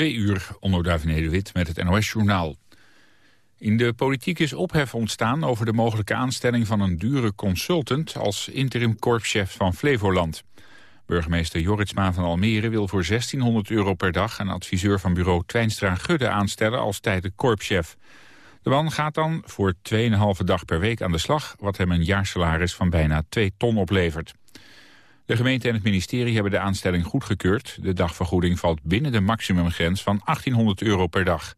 Twee uur, onder Wit met het NOS-journaal. In de politiek is ophef ontstaan over de mogelijke aanstelling van een dure consultant als interim korpschef van Flevoland. Burgemeester Joritsma van Almere wil voor 1600 euro per dag een adviseur van bureau Twijnstra Gudde aanstellen als tijdelijk korpschef. De man gaat dan voor 2,5 dag per week aan de slag, wat hem een jaarsalaris van bijna 2 ton oplevert. De gemeente en het ministerie hebben de aanstelling goedgekeurd. De dagvergoeding valt binnen de maximumgrens van 1800 euro per dag.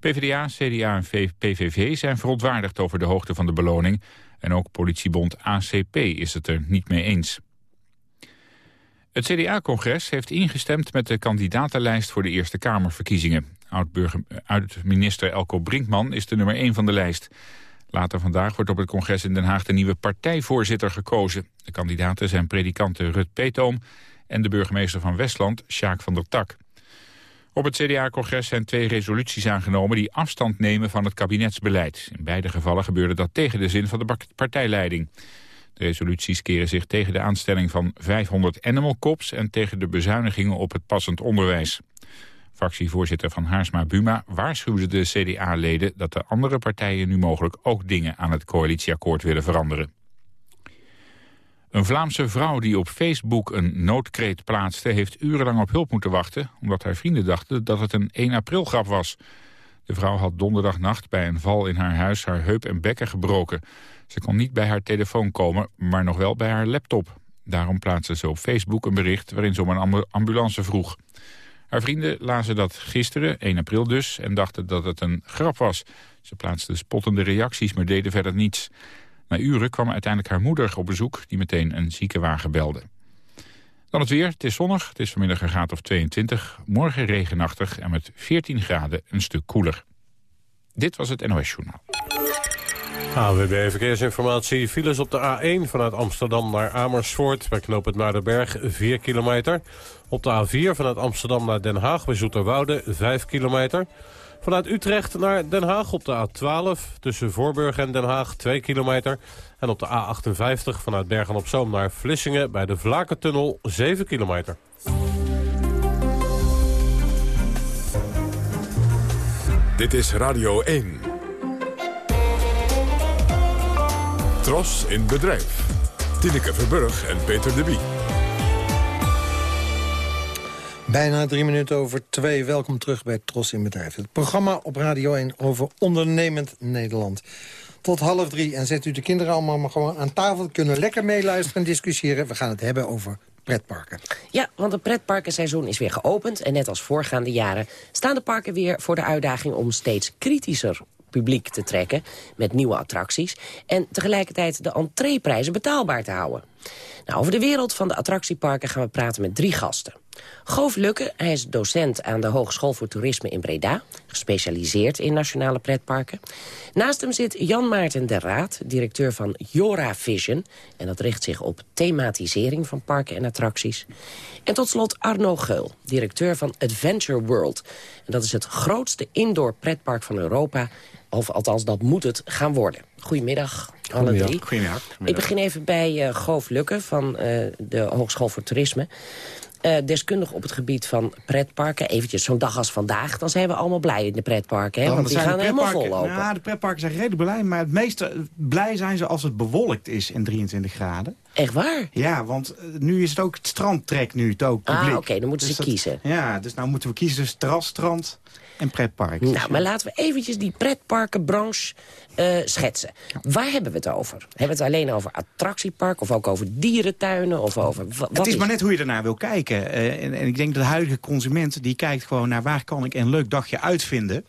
PvdA, CDA en PVV zijn verontwaardigd over de hoogte van de beloning. En ook politiebond ACP is het er niet mee eens. Het CDA-congres heeft ingestemd met de kandidatenlijst voor de Eerste Kamerverkiezingen. Oud-minister Elko Brinkman is de nummer 1 van de lijst. Later vandaag wordt op het congres in Den Haag de nieuwe partijvoorzitter gekozen. De kandidaten zijn predikanten Rut Peetoom en de burgemeester van Westland, Sjaak van der Tak. Op het CDA-congres zijn twee resoluties aangenomen die afstand nemen van het kabinetsbeleid. In beide gevallen gebeurde dat tegen de zin van de partijleiding. De resoluties keren zich tegen de aanstelling van 500 animal cops en tegen de bezuinigingen op het passend onderwijs. Fractievoorzitter van Haarsma Buma waarschuwde de CDA-leden dat de andere partijen nu mogelijk ook dingen aan het coalitieakkoord willen veranderen. Een Vlaamse vrouw die op Facebook een noodkreet plaatste... heeft urenlang op hulp moeten wachten... omdat haar vrienden dachten dat het een 1 april grap was. De vrouw had donderdagnacht bij een val in haar huis... haar heup en bekken gebroken. Ze kon niet bij haar telefoon komen, maar nog wel bij haar laptop. Daarom plaatste ze op Facebook een bericht... waarin ze om een ambulance vroeg. Haar vrienden lazen dat gisteren, 1 april dus... en dachten dat het een grap was. Ze plaatsten spottende reacties, maar deden verder niets. Na uren kwam uiteindelijk haar moeder op bezoek... die meteen een ziekenwagen belde. Dan het weer. Het is zonnig. Het is vanmiddag een graad of 22. Morgen regenachtig en met 14 graden een stuk koeler. Dit was het NOS Journaal. AWB Verkeersinformatie. Files op de A1 vanuit Amsterdam naar Amersfoort... bij knoop het Muidenberg, 4 kilometer. Op de A4 vanuit Amsterdam naar Den Haag bij Zoeterwoude, 5 kilometer. Vanuit Utrecht naar Den Haag op de A12 tussen Voorburg en Den Haag 2 kilometer. En op de A58 vanuit Bergen-op-Zoom naar Vlissingen bij de Vlakentunnel 7 kilometer. Dit is Radio 1. Tros in bedrijf. Tineke Verburg en Peter de Wie. Bijna drie minuten over twee. Welkom terug bij Tros in Bedrijf. Het programma op Radio 1 over ondernemend Nederland. Tot half drie. En zet u de kinderen allemaal maar gewoon aan tafel. Kunnen lekker meeluisteren en discussiëren. We gaan het hebben over pretparken. Ja, want het pretparkenseizoen is weer geopend. En net als voorgaande jaren staan de parken weer voor de uitdaging... om steeds kritischer publiek te trekken met nieuwe attracties... en tegelijkertijd de entreeprijzen betaalbaar te houden. Nou, over de wereld van de attractieparken gaan we praten met drie gasten. Goof Lukke, hij is docent aan de Hogeschool voor Toerisme in Breda... gespecialiseerd in nationale pretparken. Naast hem zit Jan Maarten de Raad, directeur van Jora Vision... en dat richt zich op thematisering van parken en attracties. En tot slot Arno Geul, directeur van Adventure World. En dat is het grootste indoor pretpark van Europa... of althans, dat moet het gaan worden. Goedemiddag, alle drie. Goedemiddag. Ik begin even bij uh, Goof Lukke van uh, de Hogeschool voor Toerisme. Uh, deskundig op het gebied van pretparken. Eventjes zo'n dag als vandaag, dan zijn we allemaal blij in de pretparken. Hè? Want die gaan helemaal vol lopen. Ja, de pretparken zijn redelijk blij. Maar het meeste blij zijn ze als het bewolkt is in 23 graden. Echt waar? Ja, want nu is het ook het strandtrek nu het ook publiek. Ah, oké, dan moeten dus ze dat, kiezen. Ja, dus nou moeten we kiezen tussen terras, strand en pretpark. Nou, maar laten we eventjes die pretparkenbranche uh, schetsen. Waar hebben we het over? Hebben we het alleen over attractiepark of ook over dierentuinen? Of over, wat het is, maar net hoe je ernaar wil kijken. Uh, en, en, ik denk dat de huidige consument die kijkt gewoon naar waar kan ik een leuk dagje uitvinden.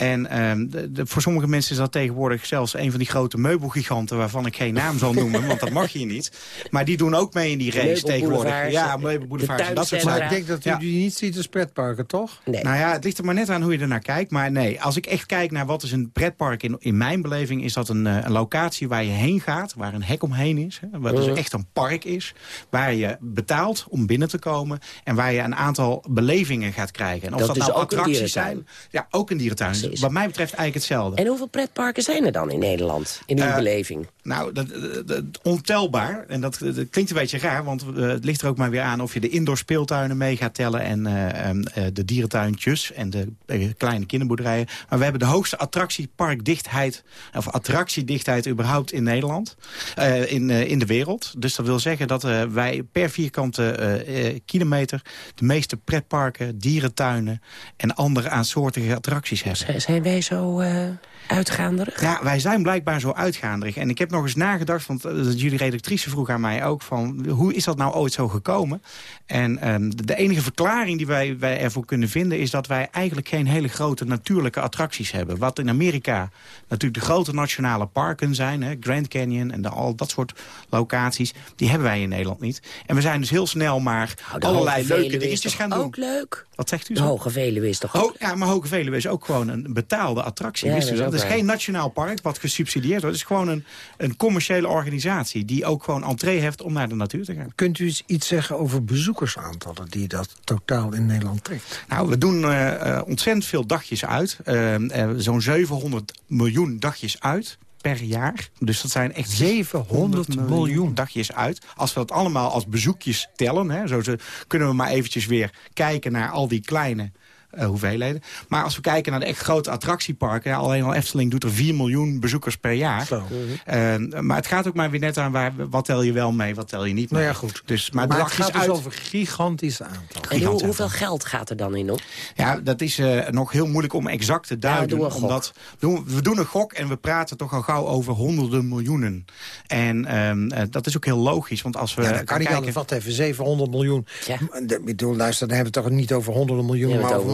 En um, de, de, voor sommige mensen is dat tegenwoordig zelfs een van die grote meubelgiganten... waarvan ik geen naam zal noemen, want dat mag je niet. Maar die doen ook mee in die race tegenwoordig. Ja, meubelboulevards en dat soort Maar ik denk dat u ja. die niet ziet als pretparken, toch? Nee. Nou ja, het ligt er maar net aan hoe je ernaar kijkt. Maar nee, als ik echt kijk naar wat is een pretpark in, in mijn beleving... is dat een, een locatie waar je heen gaat, waar een hek omheen is. Hè, waar dus uh -huh. echt een park is. Waar je betaalt om binnen te komen. En waar je een aantal belevingen gaat krijgen. En of dat, dat nou attracties zijn. Ja, ook een dierentuin is. wat mij betreft eigenlijk hetzelfde. En hoeveel pretparken zijn er dan in Nederland, in uw Eh, beleving? Nou, dat, dat- dat- ontelbaar. En dat, klinkt een beetje raar, want eh, het ligt er ook maar weer aan... of je de indoor speeltuinen mee gaat tellen... en eh, ehm, eh, de dierentuintjes en de eh, kleine kinderboerderijen. Maar we hebben de hoogste attractieparkdichtheid... of attractiedichtheid überhaupt in Nederland, eh, in, eh, in de wereld. Dus dat wil zeggen dat eh, wij per vierkante eh, eh, kilometer... de meeste pretparken, dierentuinen en andere aansoortige attracties hebben. Zijn wij zo eh uitgaanderig? Ja, wij zijn blijkbaar zo uitgaanderig. En ik heb nog eens nagedacht, want eh, jullie redactrice vroeg aan mij ook... van hoe is dat nou ooit zo gekomen? En ehm, de, de enige verklaring die wij, wij ervoor kunnen vinden... is dat wij eigenlijk geen hele grote natuurlijke attracties hebben. Wat in Amerika natuurlijk de grote nationale parken zijn... Hè, Grand Canyon en de, al dat soort locaties... die hebben wij in Nederland niet. En we zijn dus heel snel maar Nou, de allerlei leuke dingetjes gaan doen. Ook leuk. Wat zegt u De zo? Hoge Veluwe is toch ook Ho ja, maar Hoge Veluwe is ook gewoon een betaalde attractie. Ja, Wist u dat is geen nationaal park wat gesubsidieerd wordt. Het is gewoon een, een commerciële organisatie... die ook gewoon entree heeft om naar de natuur te gaan. Kunt u iets zeggen over bezoekersaantallen die dat totaal in Nederland trekt? Nou, we doen eh, eh, ontzettend veel dagjes uit. Eh, Zo'n 700 miljoen dagjes uit per jaar. Dus dat zijn echt 700 miljoen. dagjes uit. Als we dat allemaal als bezoekjes tellen... Hè, zo kunnen we maar eventjes weer kijken naar al die kleine eh, hoeveelheden. Maar als we kijken naar de echt grote attractieparken... ja, alleen al Efteling doet er 4 miljoen bezoekers per jaar. Zo. Eh, maar het gaat ook maar weer net aan waar, wat tel je wel mee, wat tel je niet mee. Nou ja, goed. Dus, maar Maar, het gaat dus uit, over gigantische aantallen. En hoe- gigantisch hoeveel geld gaat er dan in om? ja, dat is eh, nog heel moeilijk om exact te duiden. doen we gok. omdat doen, we doen een gok en we praten toch al gauw over honderden miljoenen. En ehm, eh, dat is ook heel logisch, want als we Ja, kan kijken... Wacht even, 700 miljoen. Ja. Ik bedoel, luister, dan hebben we het toch niet over honderden miljoenen, maar over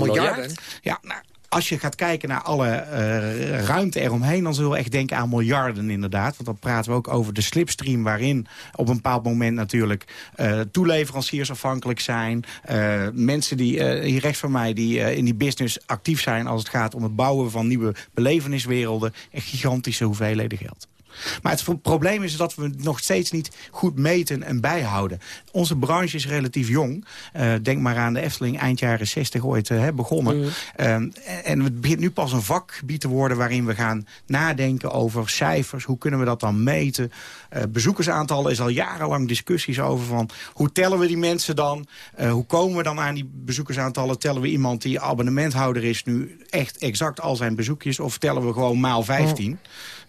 Ja, nou, als je gaat kijken naar alle eh, ruimte eromheen... dan zullen we echt denken aan miljarden inderdaad. Want dan praten we ook over de slipstream... waarin op een bepaald moment natuurlijk eh, toeleveranciers afhankelijk zijn. eh, mensen die, hier rechts van mij, die in die business actief zijn... als het gaat om het bouwen van nieuwe beleveniswerelden. Echt gigantische hoeveelheden geld. Maar het pro- probleem is dat we het nog steeds niet goed meten en bijhouden. Onze branche is relatief jong. Eh, denk maar aan de Efteling eind jaren 60 ooit eh, begonnen. Eh, en- en het begint nu pas een vakgebied te worden... waarin we gaan nadenken over cijfers. Hoe kunnen we dat dan meten? Eh, bezoekersaantallen is al jarenlang discussies over van... hoe tellen we die mensen dan? Hoe komen we dan aan die bezoekersaantallen? Tellen we iemand die abonnementhouder is nu echt exact al zijn bezoekjes... of tellen we gewoon maal 15?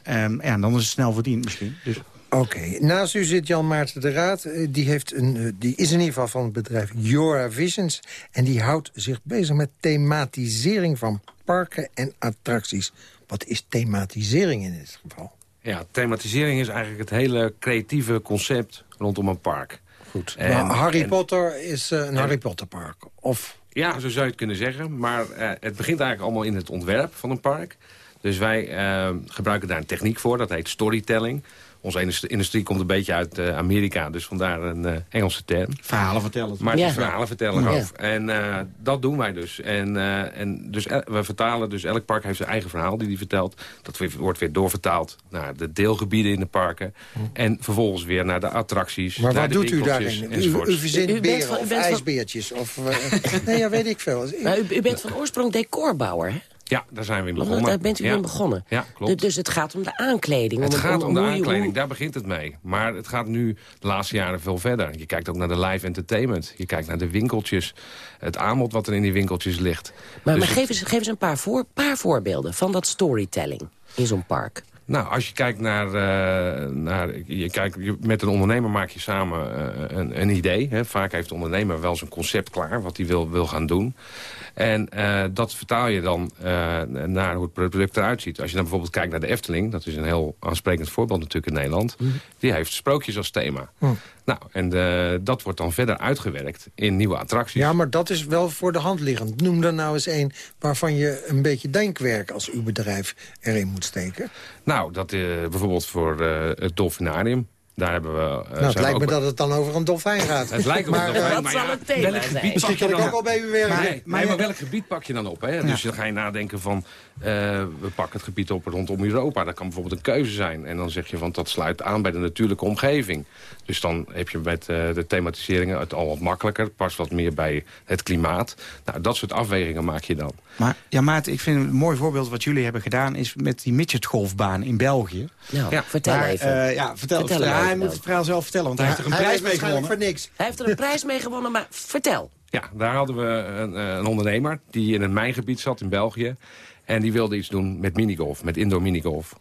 Ehm, ja, dan is het snel verdiend misschien. Dus. Oké, naast u zit Jan Maarten de Raad. Eh, Die, heeft een, eh, die is in ieder geval van het bedrijf Jora Visions. En die houdt zich bezig met thematisering van parken en attracties. Wat is thematisering in dit geval? Ja, thematisering is eigenlijk het hele creatieve concept rondom een park. Goed. En- Nou, Harry en- Potter is eh, een Harry Potter park. Of Ja, zo zou je het kunnen zeggen. Maar eh, het begint eigenlijk allemaal in het ontwerp van een park. Dus wij eh, gebruiken daar een techniek voor, dat heet storytelling. Onze industrie, industrie komt een beetje uit eh, Amerika, dus vandaar een eh, Engelse term. Verhalen vertellen. Maar het Ja. is verhalen vertellen Ja. over. En eh, dat doen wij dus. En, eh, en dus we vertalen, dus elk park heeft zijn eigen verhaal die hij vertelt. Dat wordt weer doorvertaald naar de deelgebieden in de parken. En vervolgens weer naar de attracties, maar naar wat de doet u daarin? U, enzovoorts. u verzint U- beren van- u of van- ijsbeertjes? Of, nee, ja, weet ik veel. Maar u, u bent van oorsprong decorbouwer, hè? Ja, daar zijn we in begonnen. Daar bent u ja. in begonnen. Ja, klopt. Dus- het gaat om de aankleding. Het om, gaat om de aankleding, hoe- daar begint het mee. Maar het gaat nu de laatste jaren veel verder. Je kijkt ook naar de live entertainment. Je kijkt naar de winkeltjes. Het aanbod wat er in die winkeltjes ligt. Maar, Dus maar geef, eens, geef eens een paar, voor, paar voorbeelden van dat storytelling in zo'n park. Nou, als je kijkt naar... eh, naar je kijkt, je- met een ondernemer maak je samen eh, een, een idee. Hè. Vaak heeft de ondernemer wel zijn concept klaar, wat hij wil, wil gaan doen. En eh, dat vertaal je dan naar hoe het product eruit ziet. Als je dan bijvoorbeeld kijkt naar de Efteling... dat is een heel aansprekend voorbeeld natuurlijk in Nederland... die heeft sprookjes als thema. Nou, en eh, dat wordt dan verder uitgewerkt in nieuwe attracties. Ja, maar dat is wel voor de hand liggend. Noem er nou eens een waarvan je een beetje denkwerk als uw bedrijf erin moet steken. Nou, dat eh, bijvoorbeeld voor eh, het Dolfinarium. Daar hebben we... eh, Nou, het lijkt me dat het dan over een dolfijn gaat. Het lijkt op Maar, een eh, dolfijn, dat maar zal ja, het thema welk zijn. gebied Misschien pak je kan ik dan ook al bij u werken. Maar, Maar- nee, maar- maar welk gebied pak je dan op? Hè? Dus dan ga je nadenken van... eh, we pakken het gebied op rondom Europa. Dat kan bijvoorbeeld een keuze zijn. En dan zeg je van dat sluit aan bij de natuurlijke omgeving. Dus dan heb je met eh, de thematiseringen het al wat makkelijker. Past wat meer bij het klimaat. Nou, dat soort afwegingen maak je dan. Maar ja, Maarten, ik vind een mooi voorbeeld wat jullie hebben gedaan... is met die midgetgolfbaan in België. Nou, Ja. vertel Maar, even. eh, ja, vertel, Vertel hij moet het verhaal zelf vertellen, want hij heeft er een Hij prijs mee waarschijnlijk gewonnen. voor niks. Hij heeft er een prijs mee gewonnen, maar vertel. Ja, daar hadden we een, eh, een ondernemer die in een mijngebied zat in België. En die wilde iets doen met minigolf, met indoor minigolf.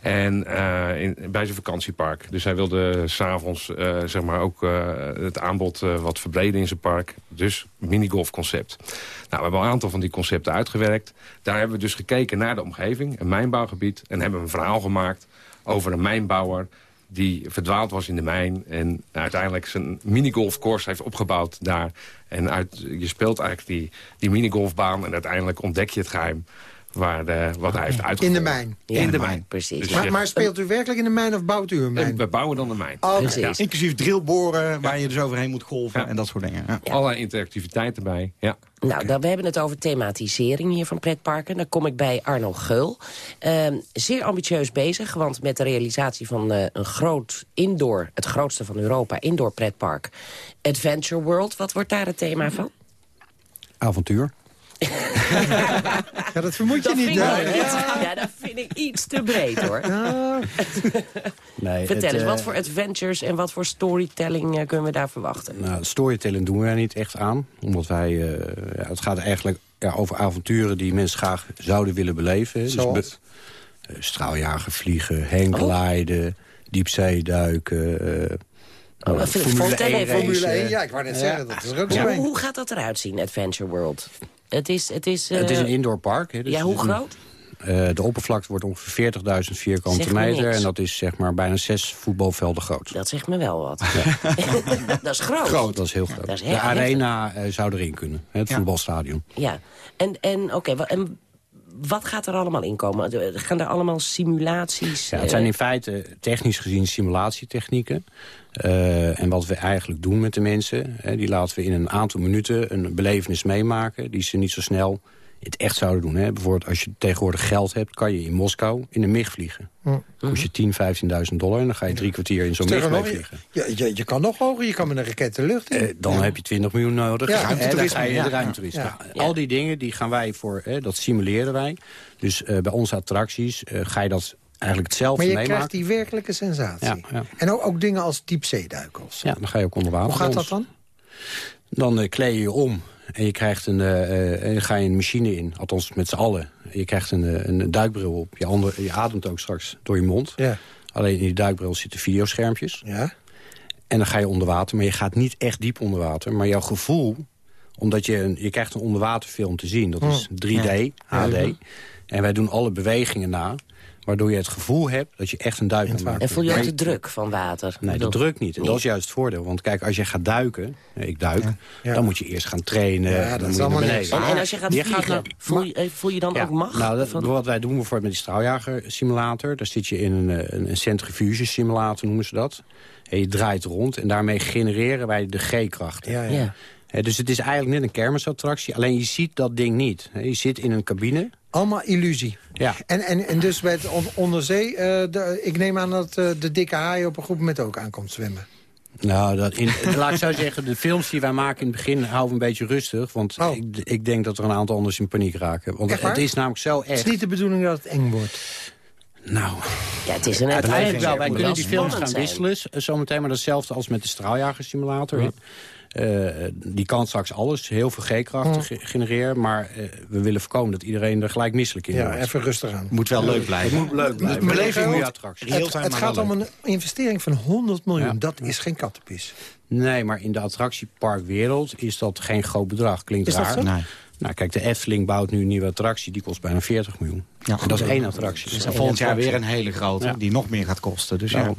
En eh, in, bij zijn vakantiepark. Dus hij wilde s'avonds eh zeg maar ook eh, het aanbod eh, wat verbreden in zijn park. Dus minigolfconcept. Nou, we hebben een aantal van die concepten uitgewerkt. Daar hebben we dus gekeken naar de omgeving, een mijnbouwgebied. En hebben een verhaal gemaakt over een mijnbouwer die verdwaald was in de mijn... en uiteindelijk zijn minigolfcourse heeft opgebouwd daar. En uit, je speelt eigenlijk die, die minigolfbaan... en uiteindelijk ontdek je het geheim waar de, wat hij heeft uitgevonden. In de mijn. Ja, in de mijn. Precies. Dus Maar- speelt u werkelijk in de mijn of bouwt u een En mijn? we bouwen dan de mijn. Oh, Precies. Inclusief drillboren, waar je dus overheen moet golven Ja. en dat soort dingen. Ja. Allerlei interactiviteit erbij. Ja. Nou, dan, we hebben het over thematisering hier van pretparken. Dan kom ik bij Arno Geul. Ehm, zeer ambitieus bezig, want met de realisatie van eh, een groot indoor... het grootste van Europa, indoor pretpark, Adventure World. Wat wordt daar het thema van? Avontuur. Ja, dat vermoed je Dat niet. vind ik, hè? ja, dat vind ik iets te breed, hoor. Nee, Vertel het, eens, eh, wat voor adventures en wat voor storytelling eh, kunnen we daar verwachten? Nou, storytelling doen wij niet echt aan. Omdat wij... eh, ja, het gaat eigenlijk ja, over avonturen die mensen graag zouden willen beleven. hè. Zoals? Dus be- eh, straaljager vliegen, hanggliden, diepzeeduiken... eh, Oh, eh, Philip, Formule vertel 1 even. race, Formule 1, eh. ja, ik wou net Ja. zeggen, dat is er ook Ja, zo hoe, een. hoe gaat dat eruit zien, Adventure World? Het is... Het is, Het is eh, een indoor park. Hè, dus ja, hoe groot? eh, de oppervlakte wordt ongeveer 40.000 vierkante Zeg meter. En dat is zeg maar bijna zes voetbalvelden groot. Dat zegt me wel wat. dat is groot. Groot, dat is heel groot. Is de arena eh, zou erin kunnen, hè, het Ja. voetbalstadion. Ja. En, en oké, en wat gaat er allemaal in komen? Eh, Gaan er allemaal simulaties? Ja, het eh, zijn in feite technisch gezien simulatietechnieken. Eh, en wat we eigenlijk doen met de mensen... Hè, die laten we in een aantal minuten een belevenis meemaken... die ze niet zo snel in het echt zouden doen. Hè. Bijvoorbeeld als je tegenwoordig geld hebt... kan je in Moskou in een MIG vliegen. Kost je 10.000, 15.000 dollar... en dan ga je drie kwartier in zo'n MIG mee nog, vliegen. je, je, je kan nog hoger, je kan met een raket de lucht in. Eh, dan heb je 20 miljoen nodig. Ja, en dan ga je ja. de. Ja. Nou, Al die dingen die gaan wij voor, hè, dat simuleren wij. Dus eh, bij onze attracties ga je dat eigenlijk hetzelfde maar je krijgt die werkelijke sensatie. Ja, ja. En ook, ook dingen als diepzeeduiken of zo. Ja, dan ga je ook onder water. Hoe gaat dat dan? Dan eh, kleed je je om en je krijgt een, en dan ga je een machine in. Althans, met z'n allen. Je krijgt een, een duikbril op. Je, ander, je ademt ook straks door je mond. Ja. Alleen in die duikbril zitten videoschermpjes. Ja. En dan ga je onder water, maar je gaat niet echt diep onder water. Maar jouw gevoel, omdat je, een, je krijgt een onderwaterfilm te zien. Dat is 3D, HD. En wij doen alle bewegingen na. Waardoor je het gevoel hebt dat je echt een duik aan maken En voel je ook de druk van water? Nee, de druk niet. En dat is juist het voordeel. Want kijk, als je gaat duiken, ik duik... Ja. dan moet je eerst gaan trainen. Ja, dat dan is moet je naar allemaal niks. En, en als je gaat Je vliegen, naar- voel, je, voel je dan Ja, ook macht? Nou, dat, van- wat wij doen bijvoorbeeld met die straaljager simulator... daar zit je in een, eh, een, een centrifuge simulator, noemen ze dat. En je draait rond en daarmee genereren wij de G-krachten. Ja, ja. dus het is eigenlijk net een kermisattractie. Alleen je ziet dat ding niet. Je zit in een cabine. Allemaal illusie. Ja. En, en, en dus bij het on- onderzee, eh, de, ik neem aan dat eh, de dikke haai op een groep met ook aankomt zwemmen. Nou, dat in, laat ik zo zeggen, de films die wij maken in het begin houden we een beetje rustig. Want Oh. ik, ik denk dat er een aantal anders in paniek raken. Want Echt waar? het is namelijk zo Het is echt. niet de bedoeling dat het eng wordt. Nou, ja, het is een uiteindelijk wel. Wij kunnen die films gaan zijn. wisselen zometeen. Maar dat is hetzelfde als met de straaljagersimulator. hè. Eh, die kan straks alles, heel veel G-krachten ge- genereren. Maar eh, we willen voorkomen dat iedereen er gelijk misselijk in Ja, wordt. even rustig aan. Moet wel leuk blijven. Het moet leuk blijven. Beleving attractie. Heel Het, het gaat om een investering van 100 miljoen. Ja. Dat is geen kattenpis. Nee, maar in de attractieparkwereld is dat geen groot bedrag. Klinkt Is dat raar. zo? Nee. Nou, kijk, de Efteling bouwt nu een nieuwe attractie. Die kost bijna 40 miljoen. Ja, en dat is één attractie. Dus volgend jaar weer een hele grote, die nog meer gaat kosten. Dus ja,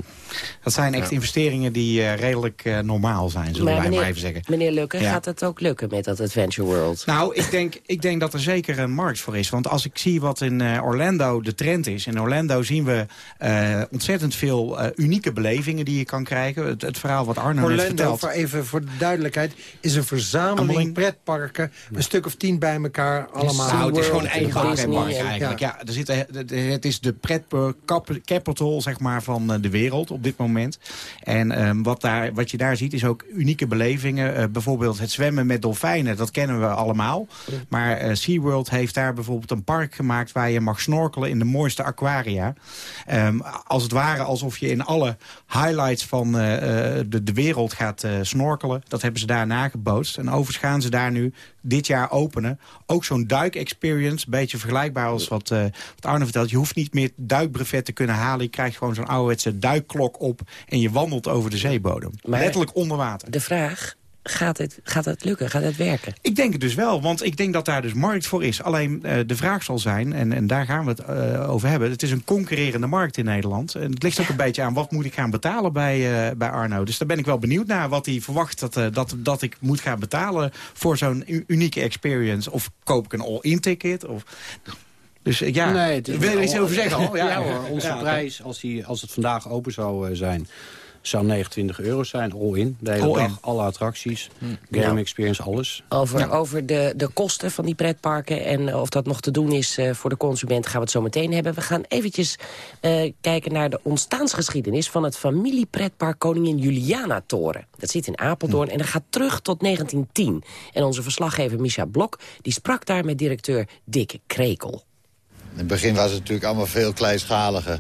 dat zijn echt investeringen die uh, redelijk uh, normaal zijn, zullen maar wij maar even zeggen. Meneer Lukke, gaat het ook lukken met dat Adventure World? Nou, ik denk, ik denk dat er zeker een markt voor is. Want als ik zie wat in uh, Orlando de trend is... in Orlando zien we ontzettend veel unieke belevingen die je kan krijgen. Het, het verhaal wat Arno Orlando, net vertelt. Voor even voor de duidelijkheid, is een verzameling pretparken. Een stuk of tien bij elkaar, allemaal. Nou, het is gewoon één groot pretpark eigenlijk. Ja, er zit, het is de pretpark capital zeg maar, van de wereld op dit moment. En um, wat, daar, wat je daar ziet is ook unieke belevingen. Uh, bijvoorbeeld het zwemmen met dolfijnen, dat kennen we allemaal. Maar uh, SeaWorld heeft daar bijvoorbeeld een park gemaakt... waar je mag snorkelen in de mooiste aquaria. Um, als het ware alsof je in alle highlights van de, de wereld gaat snorkelen. Dat hebben ze daar nagebootst. En overigens gaan ze daar nu dit jaar openen. Ook zo'n duik-experience, een beetje vergelijkbaar als wat, uh, wat Arne vertelt. Je hoeft niet meer duikbrevet te kunnen halen. Je krijgt gewoon zo'n ouderwetse duikklok op en je wandelt over de zeebodem. Maar Letterlijk onder water. De vraag, gaat het, gaat het lukken? Gaat het werken? Ik denk het dus wel, want ik denk dat daar dus markt voor is. Alleen uh, de vraag zal zijn, en, en daar gaan we het uh, over hebben... het is een concurrerende markt in Nederland. En het ligt ook een beetje aan wat moet ik gaan betalen bij, uh, bij Arno. Dus daar ben ik wel benieuwd naar wat hij verwacht dat, dat, dat ik moet gaan betalen... voor zo'n unieke experience. Of koop ik een all-in ticket? Of... Dus ja, nee, wil je er iets over zeggen? Ja, ja hoor, onze ja, prijs, als, die, als het vandaag open zou zijn zou 29 euro zijn, all-in. De hele all dag, in. alle attracties, hm. game ja. experience, alles. Over, ja. over de, de kosten van die pretparken en of dat nog te doen is uh, voor de consument... gaan we het zo meteen hebben. We gaan eventjes uh, kijken naar de ontstaansgeschiedenis... van het familiepretpark Koningin Juliana Toren. Dat zit in Apeldoorn hm. en dat gaat terug tot 1910. En onze verslaggever Misha Blok die sprak daar met directeur Dick Krekel. In het begin was het natuurlijk allemaal veel kleinschaliger.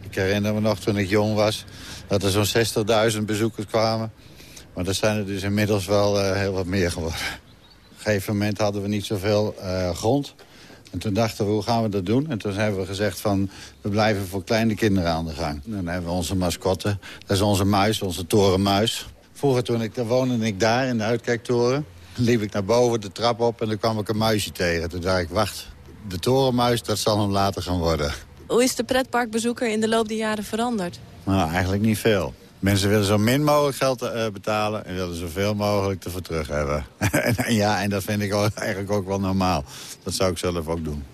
Ik herinner me nog toen ik jong was dat er zo'n 60.000 bezoekers kwamen. Maar dat zijn er dus inmiddels wel uh, heel wat meer geworden. Op een gegeven moment hadden we niet zoveel uh, grond. En toen dachten we, hoe gaan we dat doen? En toen hebben we gezegd van, we blijven voor kleine kinderen aan de gang. Dan hebben we onze mascotte. Dat is onze muis, onze torenmuis. Vroeger toen ik, woonde ik daar in de uitkijktoren. liep ik naar boven de trap op en dan kwam ik een muisje tegen. Toen dacht ik, wacht, de torenmuis, dat zal hem later gaan worden. Hoe is de pretparkbezoeker in de loop der jaren veranderd? Nou, eigenlijk niet veel. Mensen willen zo min mogelijk geld uh, betalen en willen zoveel mogelijk ervoor terug hebben. en, ja, en dat vind ik eigenlijk ook wel normaal. Dat zou ik zelf ook doen.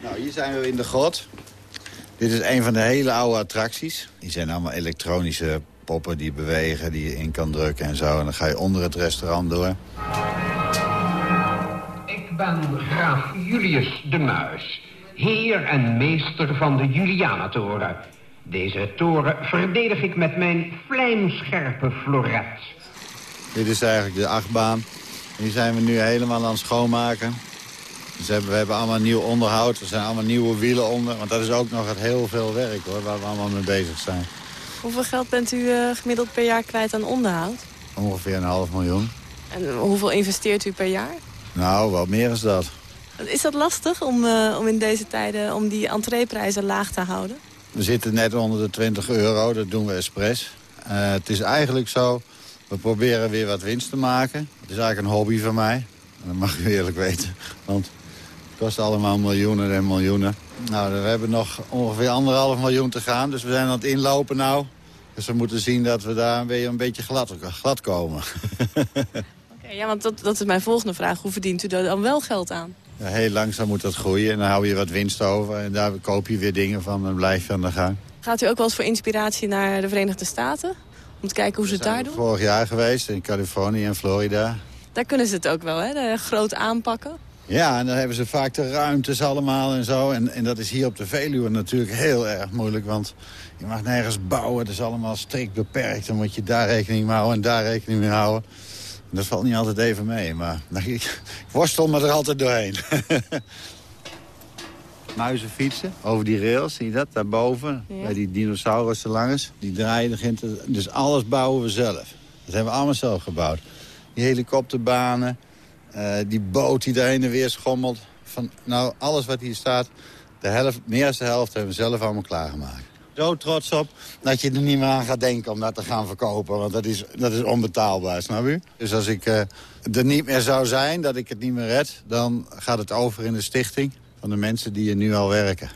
Nou, hier zijn we in de grot. Dit is een van de hele oude attracties. Die zijn allemaal elektronische poppen die bewegen, die je in kan drukken en zo. En dan ga je onder het restaurant door. Ik ben graaf Julius de Muis, heer en meester van de Julianatoren. Deze toren verdedig ik met mijn vlijmscherpe floret. Dit is eigenlijk de achtbaan. Die zijn we nu helemaal aan het schoonmaken. Dus hebben, we hebben allemaal nieuw onderhoud. Er zijn allemaal nieuwe wielen onder. Want dat is ook nog het heel veel werk hoor, waar we allemaal mee bezig zijn. Hoeveel geld bent u uh, gemiddeld per jaar kwijt aan onderhoud? Ongeveer een half miljoen. En hoeveel investeert u per jaar? Nou, wat meer is dat. Is dat lastig om, uh, om in deze tijden om die entreeprijzen laag te houden? We zitten net onder de 20 euro, dat doen we expres. Uh, het is eigenlijk zo, we proberen weer wat winst te maken. Het is eigenlijk een hobby van mij. Dat mag u eerlijk weten. Want het kost allemaal miljoenen en miljoenen. Nou, we hebben nog ongeveer anderhalf miljoen te gaan. Dus we zijn aan het inlopen nou. Dus we moeten zien dat we daar weer een beetje glad, glad komen. okay, ja, want dat, dat is mijn volgende vraag. Hoe verdient u daar dan wel geld aan? Heel langzaam moet dat groeien en dan hou je wat winst over. En daar koop je weer dingen van en blijf je aan de gang. Gaat u ook wel eens voor inspiratie naar de Verenigde Staten? Om te kijken hoe ze het daar doen? vorig jaar geweest in Californië en Florida. Daar kunnen ze het ook wel, hè? groot aanpakken. Ja, en dan hebben ze vaak de ruimtes allemaal en zo. En, en dat is hier op de Veluwe natuurlijk heel erg moeilijk. Want je mag nergens bouwen. Het is allemaal strikt beperkt. Dan moet je daar rekening mee houden en daar rekening mee houden. Dat valt niet altijd even mee, maar ik worstel me er altijd doorheen. Muizen fietsen over die rails, zie je dat, daarboven, ja. bij die dinosaurussen langs. Die draaien begint, dus alles bouwen we zelf. Dat hebben we allemaal zelf gebouwd. Die helikopterbanen, uh, die boot die daar heen en weer schommelt. Van, nou, alles wat hier staat, de helft, meer dan de helft hebben we zelf allemaal klaargemaakt zo trots op dat je er niet meer aan gaat denken om dat te gaan verkopen. Want dat is, dat is onbetaalbaar, snap u? Dus als ik uh, er niet meer zou zijn, dat ik het niet meer red... dan gaat het over in de stichting van de mensen die er nu al werken.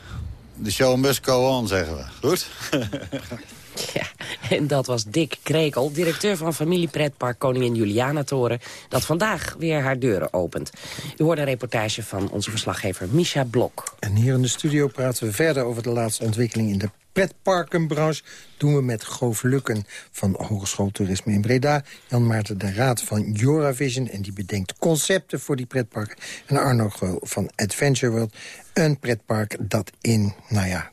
De show must go on, zeggen we. Goed? Ja, en dat was Dick Krekel, directeur van familiepretpark Koningin Juliana Toren... dat vandaag weer haar deuren opent. U hoort een reportage van onze verslaggever Misha Blok. En hier in de studio praten we verder over de laatste ontwikkeling in de pretparkenbranche. Doen we met Goof Lukken van Hogeschool Toerisme in Breda. Jan Maarten de Raad van Joravision en die bedenkt concepten voor die pretparken. En Arno Geul van Adventure World. Een pretpark dat in, nou ja,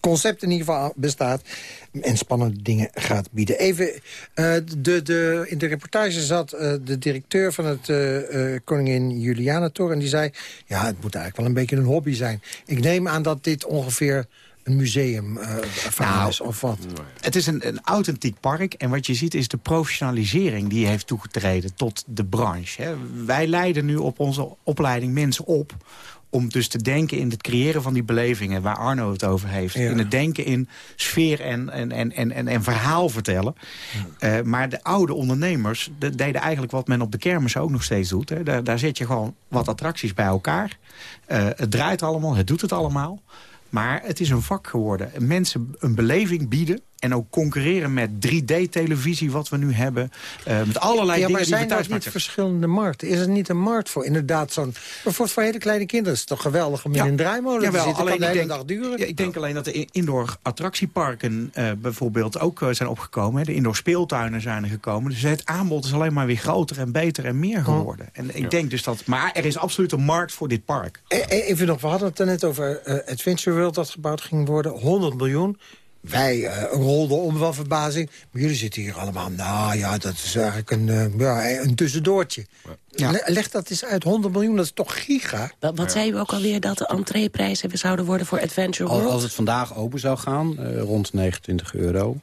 concept in ieder geval bestaat en spannende dingen gaat bieden. Even, uh, de, de, in de reportage zat uh, de directeur van het uh, Koningin Juliana Toren... en die zei, ja, het moet eigenlijk wel een beetje een hobby zijn. Ik neem aan dat dit ongeveer een museum nou, is, of wat? Het is een, een authentiek park. En wat je ziet is de professionalisering die heeft toegetreden tot de branche. Hè. Wij leiden nu op onze opleiding mensen op om dus te denken in het creëren van die belevingen... waar Arno het over heeft. In het denken in sfeer en, en, en, en, en verhaal vertellen. Uh, maar de oude ondernemers de, deden eigenlijk wat men op de kermis ook nog steeds doet. Hè. Daar, daar zet je gewoon wat attracties bij elkaar. Uh, het draait allemaal, het doet het allemaal. Maar het is een vak geworden. Mensen een beleving bieden en ook concurreren met 3D-televisie wat we nu hebben. Uh, met allerlei ja, dingen maar die zijn dat niet verschillende markten? Is er niet een markt voor? Inderdaad, zo'n... Bijvoorbeeld voor hele kleine kinderen is het toch geweldig om in een draaimolen te zitten. Alleen kan de hele denk, dag duren. Ja, ik denk alleen dat de indoor attractieparken uh, bijvoorbeeld ook uh, zijn opgekomen. Hè. De indoor speeltuinen zijn er gekomen. Dus het aanbod is alleen maar weer groter en beter en meer geworden. Oh. En ik ja. denk dus dat... Maar er is absoluut een markt voor dit park. E even nog, we hadden het er net over Adventure World dat gebouwd ging worden. 100 miljoen. Wij uh, rolden om van verbazing. Maar jullie zitten hier allemaal... Nou ja, dat is eigenlijk een, uh, ja, een tussendoortje. Ja. Le leg dat eens uit. 100 miljoen, dat is toch giga? Wat, wat zei u ook alweer dat de entreeprijzen zouden worden voor Adventure World? Als het vandaag open zou gaan, uh, rond 29 euro.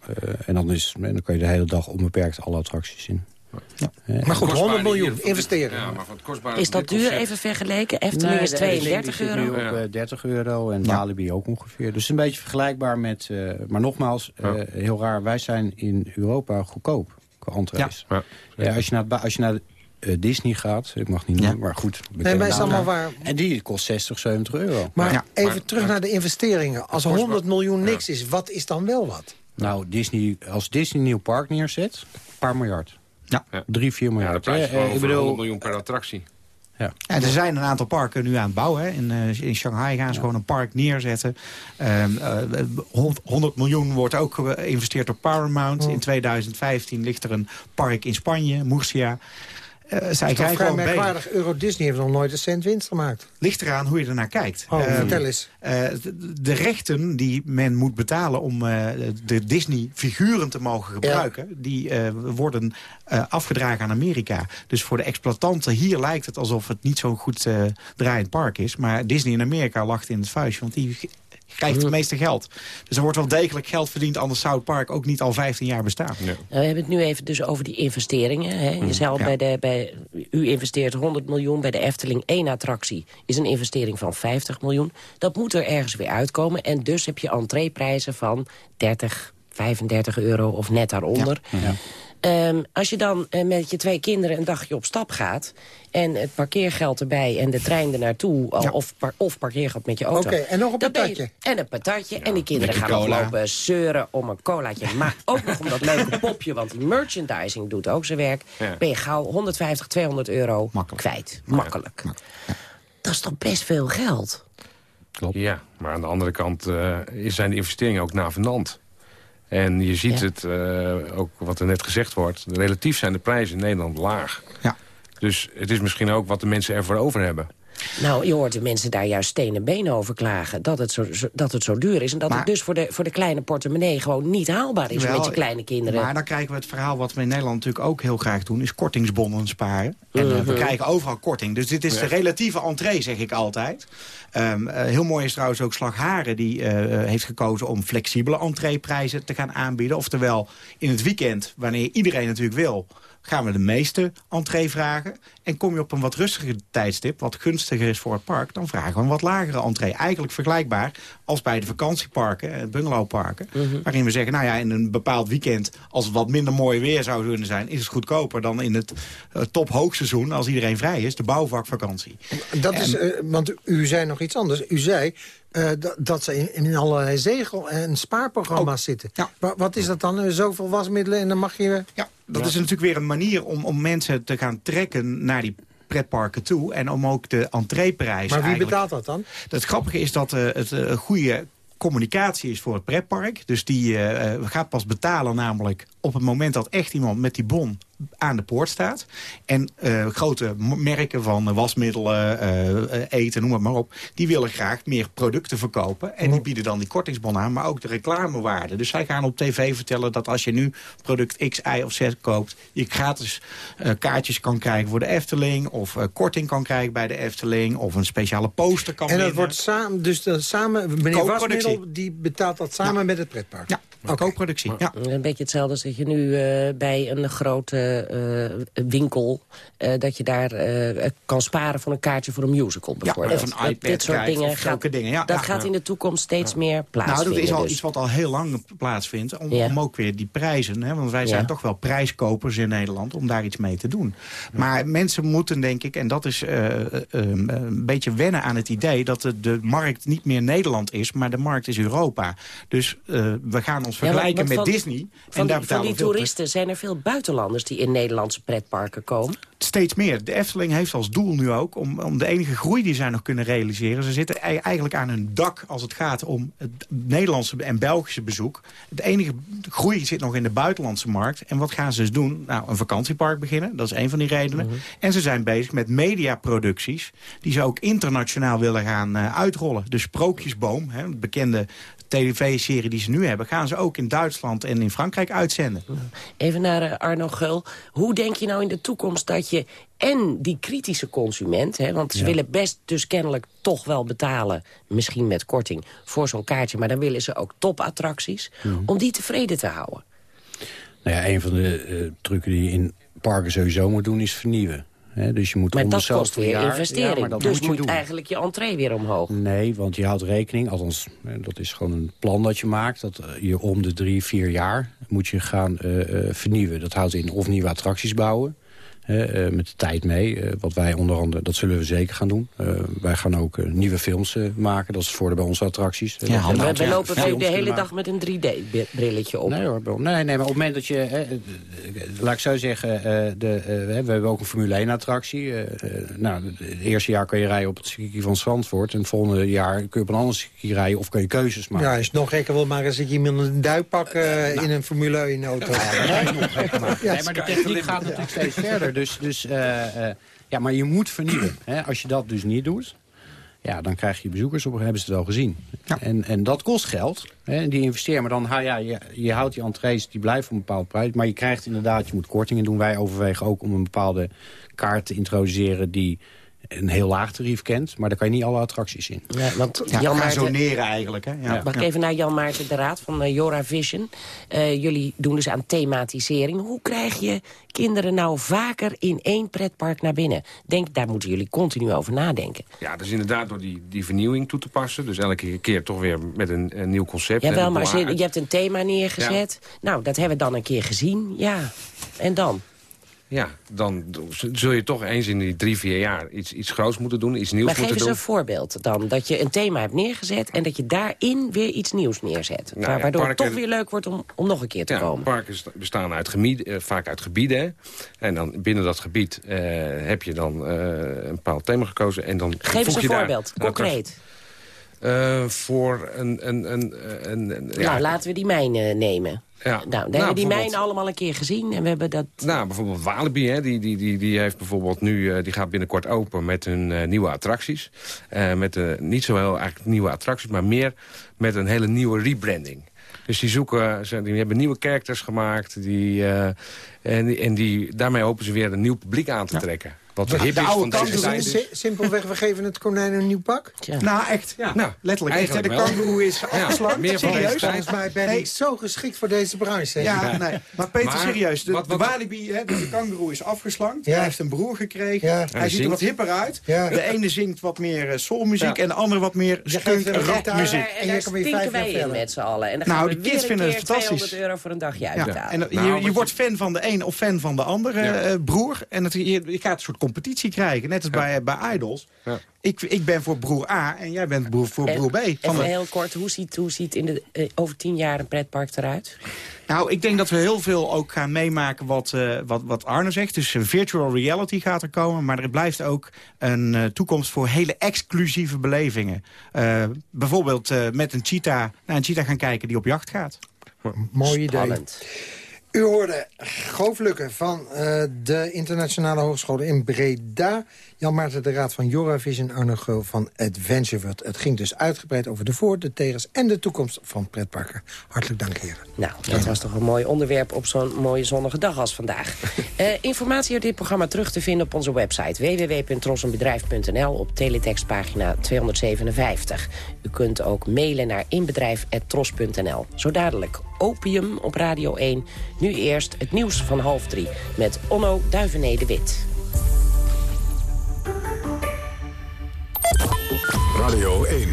en dan, is, dan kan je de hele dag onbeperkt alle attracties in. Ja. Maar goed, 100 miljoen investeren. Ja, maar is dat duur even vergeleken? Efteling is 32 euro. nu op 30 euro en Walibi ook ongeveer. Dus een beetje vergelijkbaar met... Uh, maar nogmaals, uh, heel raar, wij zijn in Europa goedkoop qua entrees. Als je naar, als je naar uh, Disney gaat, ik mag niet noemen, maar goed. Nee, maar is allemaal waar. En die kost 60, 70 euro. Maar even maar, terug naar de investeringen. Als 100 miljoen niks is, wat is dan wel wat? Nou, Disney, als Disney een nieuw park neerzet, een paar miljard. Ja. ja. 3, 4 miljard. Ja, de prijs is ik bedoel, 100 miljoen per attractie. Ja. En er zijn een aantal parken nu aan het bouwen. Hè. In, uh, in Shanghai gaan ze ja. gewoon een park neerzetten. Um, uh, 100 miljoen wordt ook geïnvesteerd door Paramount. Oh. In 2015 ligt er een park in Spanje, Murcia. Uh, zij is vrij merkwaardig. Euro Disney heeft nog nooit een cent winst gemaakt. Ligt eraan hoe je ernaar kijkt. Oh, um, vertel eens. Uh, de, de, rechten die men moet betalen om de Disney-figuren te mogen gebruiken... Ja. die worden afgedragen aan Amerika. Dus voor de exploitanten hier lijkt het alsof het niet zo'n goed draaiend park is. Maar Disney in Amerika lacht in het vuistje. Want die krijgt het meeste geld. Dus er wordt wel degelijk geld verdiend, anders zou het park ook niet al 15 jaar bestaan. Ja. Nou, we hebben het nu even dus over die investeringen. Hè. Je zei al, bij de, bij, u investeert 100 miljoen, bij de Efteling één attractie is een investering van 50 miljoen. Dat moet er ergens weer uitkomen en dus heb je entreeprijzen van 30, 35 euro of net daaronder. Ja. Um, als je dan uh, met je twee kinderen een dagje op stap gaat... en het parkeergeld erbij en de trein er naartoe... Ja. Of, par of parkeergeld met je auto. Oké, okay, en nog een patatje. En een patatje. Ja, en die kinderen gaan nog lopen zeuren om een colaatje. maar ook nog om dat leuke popje, want die merchandising doet ook zijn werk. Ben je gauw 150, 200 euro Makkelijk. kwijt. Makkelijk. Dat is toch best veel geld? Klopt. Ja, maar aan de andere kant uh, zijn de investeringen ook navenant. En je ziet ja. het, uh, ook wat er net gezegd wordt... relatief zijn de prijzen in Nederland laag. Ja. Dus het is misschien ook wat de mensen ervoor over hebben. Nou, je hoort de mensen daar juist stenen benen over klagen. Dat het zo, zo, dat het zo duur is. En dat maar, het dus voor de, voor de kleine portemonnee gewoon niet haalbaar is wel, met je kleine kinderen. Maar dan krijgen we het verhaal wat we in Nederland natuurlijk ook heel graag doen. Is kortingsbonnen sparen. En uh, we krijgen overal korting. Dus dit is de relatieve entree, zeg ik altijd. Um, uh, heel mooi is trouwens ook Slagharen. Die uh, heeft gekozen om flexibele entreeprijzen te gaan aanbieden. Oftewel in het weekend, wanneer iedereen natuurlijk wil gaan we de meeste entree vragen. En kom je op een wat rustiger tijdstip, wat gunstiger is voor het park... dan vragen we een wat lagere entree. Eigenlijk vergelijkbaar als bij de vakantieparken, bungalowparken... Mhm. waarin we zeggen, nou ja, in een bepaald weekend... als het wat minder mooi weer zou kunnen zijn... is het goedkoper dan in het uh, top hoogseizoen... als iedereen vrij is, de bouwvakvakantie. Dat is, uh, want u zei nog iets anders. U zei uh, dat, ze in, in allerlei zegel- en spaarprogramma's oh, zitten. Ja. Wat, wat is dat dan? Zoveel wasmiddelen en dan mag je... Ja, dat ja. is natuurlijk weer een manier om, om mensen te gaan trekken naar die pretparken toe. En om ook de entreeprijs Maar wie eigenlijk... betaalt dat dan? Het grappige is dat uh, het een uh, goede communicatie is voor het pretpark. Dus die uh, gaat pas betalen namelijk op het moment dat echt iemand met die bon aan de poort staat. En uh, grote merken van wasmiddelen, uh, eten, noem het maar op... die willen graag meer producten verkopen. En die bieden dan die kortingsbon aan, maar ook de reclamewaarde. Dus zij gaan op tv vertellen dat als je nu product X, Y of Z koopt... je gratis uh, kaartjes kan krijgen voor de Efteling... of uh, korting kan krijgen bij de Efteling... of een speciale poster kan En dat winnen. wordt samen, dus samen, meneer Wasmiddel, die betaalt dat samen ja. met het pretpark? Ja, okay. koopproductie. Ja. Een beetje hetzelfde als dat je nu bij een grote winkel... Uh, dat je daar kan sparen voor een kaartje voor een musical bijvoorbeeld. Ja, of een iPad Dit soort dingen, gaat, dingen. Ja, dat ja, gaat in de toekomst steeds meer plaatsvinden. Nou, dat is al dus. iets wat al heel lang plaatsvindt. Om, om ook weer die prijzen, hè, want wij zijn toch wel prijskopers in Nederland... om daar iets mee te doen. Maar mensen moeten, denk ik, en dat is een beetje wennen aan het idee... dat de, de, markt niet meer Nederland is, maar de markt is Europa. Dus we gaan ons vergelijken met van, Disney. Van, en daar van die toeristen zijn er veel buitenlanders die in Nederlandse pretparken komen? Steeds meer. De Efteling heeft als doel nu ook om, om de enige groei die zij nog kunnen realiseren. Ze zitten eigenlijk aan hun dak als het gaat om het Nederlandse en Belgische bezoek. De enige groei zit nog in de buitenlandse markt. En wat gaan ze dus doen? Nou, een vakantiepark beginnen. Dat is een van die redenen. Mm -hmm. En ze zijn bezig met mediaproducties die ze ook internationaal willen gaan uh, uitrollen. De Sprookjesboom, hè, het bekende tv-serie die ze nu hebben... gaan ze ook in Duitsland en in Frankrijk uitzenden. Even naar uh, Arno Geul. Hoe denk je nou in de toekomst dat je en die kritische consument... Hè, want ze ja. willen best dus kennelijk toch wel betalen... misschien met korting, voor zo'n kaartje... maar dan willen ze ook topattracties... Mm -hmm. om die tevreden te houden? Nou ja, een van de uh, trucken die je in parken sowieso moet doen is vernieuwen. He, dus je moet maar dat kost weer jaar, investering. Ja, dat dus moet, je moet eigenlijk je entree weer omhoog. Nee, want je houdt rekening, althans dat is gewoon een plan dat je maakt... dat je om de drie, vier jaar moet je gaan uh, uh, vernieuwen. Dat houdt in of nieuwe attracties bouwen... Uh, met de tijd mee. Uh, wat wij onder andere, dat zullen we zeker gaan doen. Uh, wij gaan ook nieuwe films maken. Dat is het voordeel bij onze attracties. Ja, we, we lopen ja, de hele dag met een 3D-brilletje op. Nee, hoor, nee, nee, maar op het moment dat je... laat ik zo zeggen, de, we hebben ook een Formule 1-attractie. nou, het eerste jaar kan je rijden op het circuit van Zandvoort. En het volgende jaar kun je op een ander circuit rijden... of kun je keuzes maken. Ja, als je het nog gekker wil maken... zit je met een duikpak nou. in een Formule 1-auto. nee, maar de techniek gaat natuurlijk steeds verder. Dus, dus, uh, uh, ja, maar je moet vernieuwen. Hè? Als je dat dus niet doet, ja, dan krijg je bezoekers op, hebben ze het wel gezien. Ja. En, en dat kost geld. Hè? En die investeren, maar dan ja, je, je houdt die entrees, die blijven op een bepaald prijs. Maar je krijgt inderdaad, je moet kortingen doen. Wij overwegen ook om een bepaalde kaart te introduceren die een heel laag tarief kent, maar daar kan je niet alle attracties in. Ja, want ja, Jan Maarten, eigenlijk. Hè? Ja. Ja. Mag ik even naar Jan Maarten de Raad van uh, Jora Vision. Uh, jullie doen dus aan thematisering. Hoe krijg je kinderen nou vaker in één pretpark naar binnen? Denk, daar moeten jullie continu over nadenken. Ja, dus inderdaad door die, die vernieuwing toe te passen. Dus elke keer toch weer met een, een nieuw concept. Jawel, maar je, je hebt een thema neergezet. Nou, dat hebben we dan een keer gezien. Ja, en dan? Ja, dan zul je toch eens in die drie, vier jaar iets, iets groots moeten doen, iets nieuws maar moeten doen. Maar geef eens een voorbeeld dan. Dat je een thema hebt neergezet en dat je daarin weer iets nieuws neerzet. Nou, ja, waardoor parken, het toch weer leuk wordt om, om nog een keer te ja, komen. Parken bestaan uit gebieden, uh, vaak uit gebieden. En dan binnen dat gebied uh, heb je dan uh, een bepaald thema gekozen. En dan geef eens een voorbeeld, daar, concreet. Uh, voor een... een, een, een, een nou, ja. laten we die mijnen nemen. Ja. Nou, daar nou, hebben die mijnen allemaal een keer gezien en we hebben dat... Nou, bijvoorbeeld Walibi, hè, die, die, die, die heeft bijvoorbeeld nu, uh, die gaat binnenkort open met hun uh, nieuwe attracties. Uh, met niet zo heel eigenlijk nieuwe attracties, maar meer met een hele nieuwe rebranding. Dus die zoeken, ze, die hebben nieuwe characters gemaakt. Die, en, en die, daarmee hopen ze weer een nieuw publiek aan te ja. trekken. Wat hip de is oude van deze kangoeroe, tijd. si- Simpelweg, we geven het konijn een nieuw pak? Nou, echt. Ja, Nou, letterlijk. Echt, de kangoeroe is Ja, afgeslankt. meer van serieus. deze tijd. Volgens mij ben Nee. ik zo geschikt voor deze branche. Ja, nee. Maar Peter, Maar, serieus. De, wat- de wat- walibi, hè, de kangoeroe is afgeslankt. Ja. Hij heeft een broer gekregen. Ja. Hij ziet er wat hipper uit. Ja. De ene zingt wat meer eh, soulmuziek Ja. en de andere wat meer skunk hem een rap gitaar. muziek. En daar kan weer stinken wij in met z'n allen. En dan Nou, gaan de we kids weer een vinden keer het fantastisch. 200 euro voor een dagje Ja. uitbetalen. En Nou, je, je- wordt fan van de een of fan van de andere Ja. eh, broer. En je gaat een soort competitie krijgen. Net als bij, bij Idols. Ja. Ik, ik ben voor broer A en jij bent broer, voor broer B. Van Even de- heel kort, hoe ziet, hoe ziet in de, eh, over tien jaar een pretpark eruit? Nou, ik denk dat we heel veel ook gaan meemaken wat, eh, wat, wat Arne zegt. Dus een virtual reality gaat er komen. Maar er blijft ook een eh, toekomst voor hele exclusieve belevingen. Eh, bijvoorbeeld eh, met een cheetah naar een cheetah gaan kijken die op jacht gaat. Mooi idee. Spannend. U hoorde Goof van eh, de Internationale Hogeschool in Breda. Jan Maarten de Raad van Joravision, Arno Geul van Adventure World. Het ging dus uitgebreid over de voor, de tegens en de toekomst van pretparken. Hartelijk dank, heren. Nou, dat was toch een mooi onderwerp op zo'n mooie zonnige dag als vandaag. Eh, informatie uit dit programma terug te vinden op onze website www.trossenbedrijf.nl op teletextpagina 257. U kunt ook mailen naar inbedrijf.tros.nl. Zo dadelijk Opium op Radio 1. Nu eerst het nieuws van half drie met Onno Duivené de Wit. Radio 1.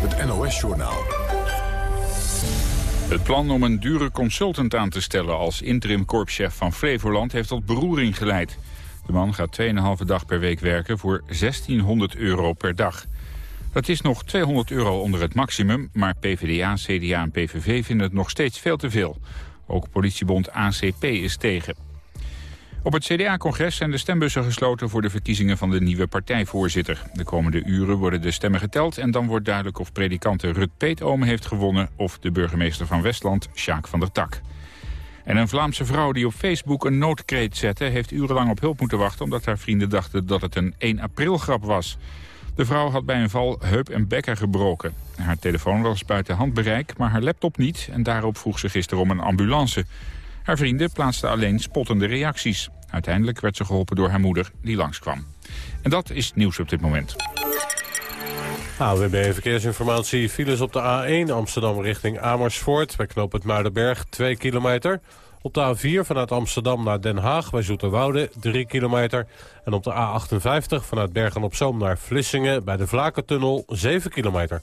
Het NOS-journaal. Het plan om een dure consultant aan te stellen als interim korpschef van Flevoland heeft tot beroering geleid. De man gaat 2,5 dag per week werken voor 1600 euro per dag. Dat is nog 200 euro onder het maximum, maar PvdA, CDA en PVV vinden het nog steeds veel te veel. Ook politiebond ACP is tegen. Op het CDA-congres zijn de stembussen gesloten voor de verkiezingen van de nieuwe partijvoorzitter. De komende uren worden de stemmen geteld en dan wordt duidelijk of predikante Rut Peetoom heeft gewonnen of de burgemeester van Westland, Sjaak van der Tak. En een Vlaamse vrouw die op Facebook een noodkreet zette... heeft urenlang op hulp moeten wachten omdat haar vrienden dachten dat het een 1 april grap was. De vrouw had bij een val heup en bekken gebroken. Haar telefoon was buiten handbereik, maar haar laptop niet... en daarop vroeg ze gisteren om een ambulance. Haar vrienden plaatsten alleen spottende reacties. Uiteindelijk werd ze geholpen door haar moeder, die langskwam. En dat is nieuws op dit moment. AWB Verkeersinformatie. Files op de A1 Amsterdam richting Amersfoort. Bij knoop het Muidenberg 2 kilometer. Op de A4 vanuit Amsterdam naar Den Haag bij Zoeterwoude 3 kilometer. En op de A58 vanuit Bergen-op-Zoom naar Vlissingen bij de Vlakentunnel 7 kilometer.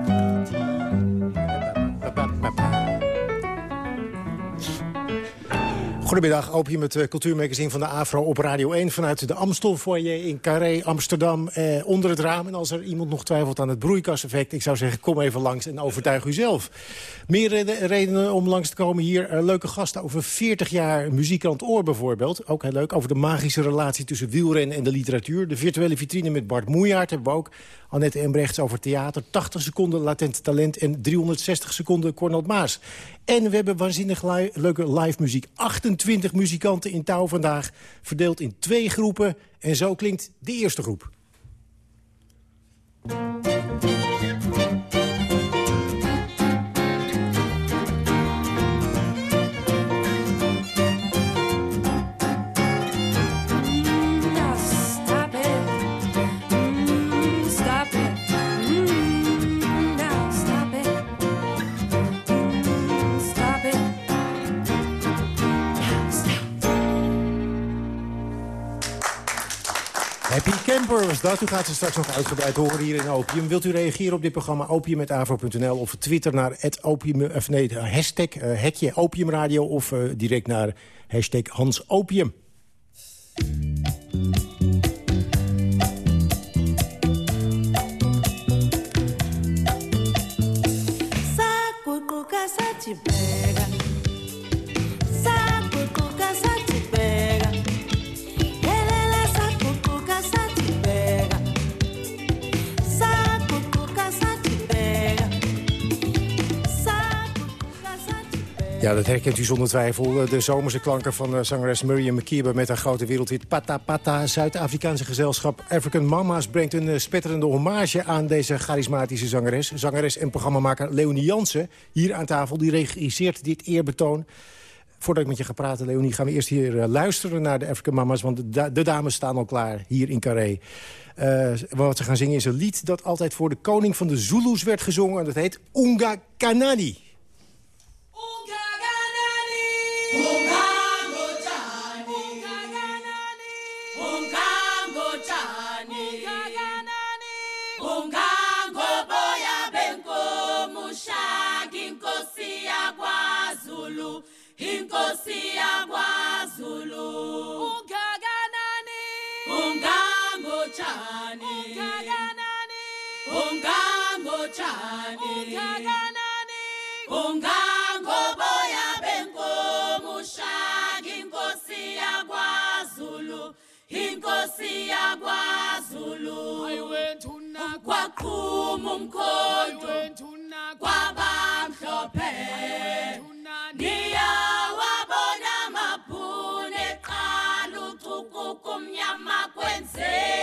Goedemiddag, Opium, het eh, cultuurmagazine van de AFRO op Radio 1... vanuit de Amstel foyer in Carré, Amsterdam, eh, onder het raam. En als er iemand nog twijfelt aan het broeikaseffect... ik zou zeggen, kom even langs en overtuig u zelf. Meer reden- redenen om langs te komen hier. Eh, leuke gasten over 40 jaar muziek aan het oor bijvoorbeeld. Ook heel leuk, over de magische relatie tussen wielrennen en de literatuur. De virtuele vitrine met Bart Moejaert hebben we ook. Annette Embrechts over theater, 80 seconden latent talent... en 360 seconden Cornel Maas. En we hebben waanzinnig leuke live muziek. 28 muzikanten in touw vandaag, verdeeld in twee groepen. En zo klinkt de eerste groep. Happy Camper dat. U gaat ze straks nog uitgebreid horen hier in Opium. Wilt u reageren op dit programma opium.avro.nl of Twitter naar opium, of nee, hashtag, eh, hekje opiumradio of eh, direct naar hashtag Hans Opium. Ja, dat herkent u zonder twijfel. De zomerse klanken van eh, zangeres Miriam Makeba... met haar grote wereldhit Pata Pata. Zuid-Afrikaanse gezelschap African Mama's brengt een eh, spetterende hommage aan deze charismatische zangeres. Zangeres en programmamaker Leonie Jansen, hier aan tafel, die regisseert dit eerbetoon. Voordat ik met je ga praten, Leonie, gaan we eerst hier eh, luisteren naar de African Mama's... want de, da- de dames staan al klaar hier in Carré. Eh, wat ze gaan zingen is een lied dat altijd voor de koning van de Zulus werd gezongen... en dat heet Unga Kanani. Ungakanani ungangotshani ungakanani ungangotshani ungakanani ungangoboya benkomo shaka inkosi yakwaZulu inkosi yakwaZulu. Kwaqhuma umkhonto kwabamhlophe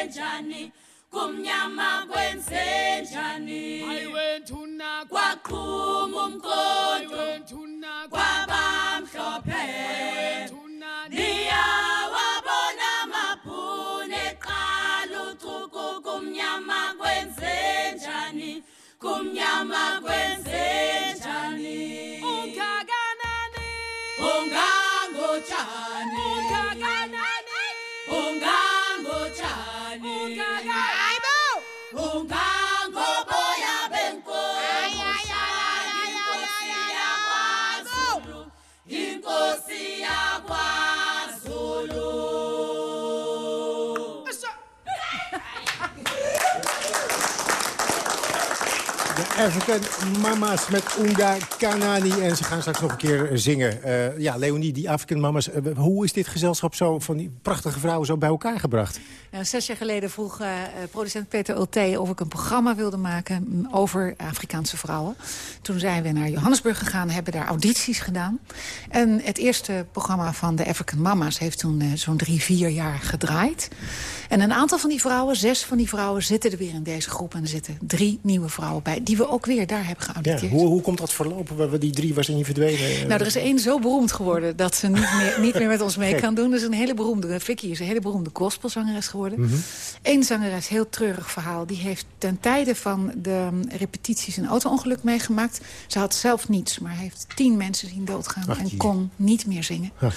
kwenzenjani? Kumnyama kwenzenjani? Ayiwethuna kwaqhuma umkhonto kwabamhlophe Niyawabona maphune qala uchuku kumnyama kwenzenjani? Kumnyama kwenzenjani? Ungakanani? Ungangotshani. De African Mama's met Unga Kanani. En ze gaan straks nog een keer zingen. Eh, ja, Leonie, die African Mama's. eh, hoe is dit gezelschap zo van die prachtige vrouwen zo bij elkaar gebracht? Nou, zes jaar geleden vroeg eh, eh, producent Peter Ulte of ik een programma wilde maken mm, over Afrikaanse vrouwen. Toen zijn we naar Johannesburg gegaan, hebben daar audities gedaan. En het eerste programma van de African Mama's heeft toen eh, zo'n drie, vier jaar gedraaid. En een aantal van die vrouwen, zes van die vrouwen, zitten er weer in deze groep. En er zitten drie nieuwe vrouwen bij, die we ook weer daar hebben Ja, geauditeerd. hoe, hoe komt dat verlopen? Waar we die drie was niet verdwenen? Nou, er is één zo beroemd geworden dat ze niet meer, niet meer met ons mee kan doen. Is een hele beroemde, Vicky is een hele beroemde gospelzangeres geworden. Mhm. Eén zangeres, heel treurig verhaal. Die heeft ten tijde van de um, repetities een auto-ongeluk meegemaakt. Ze had zelf niets, maar heeft tien mensen zien doodgaan. Ach, en kon niet meer zingen. Ja.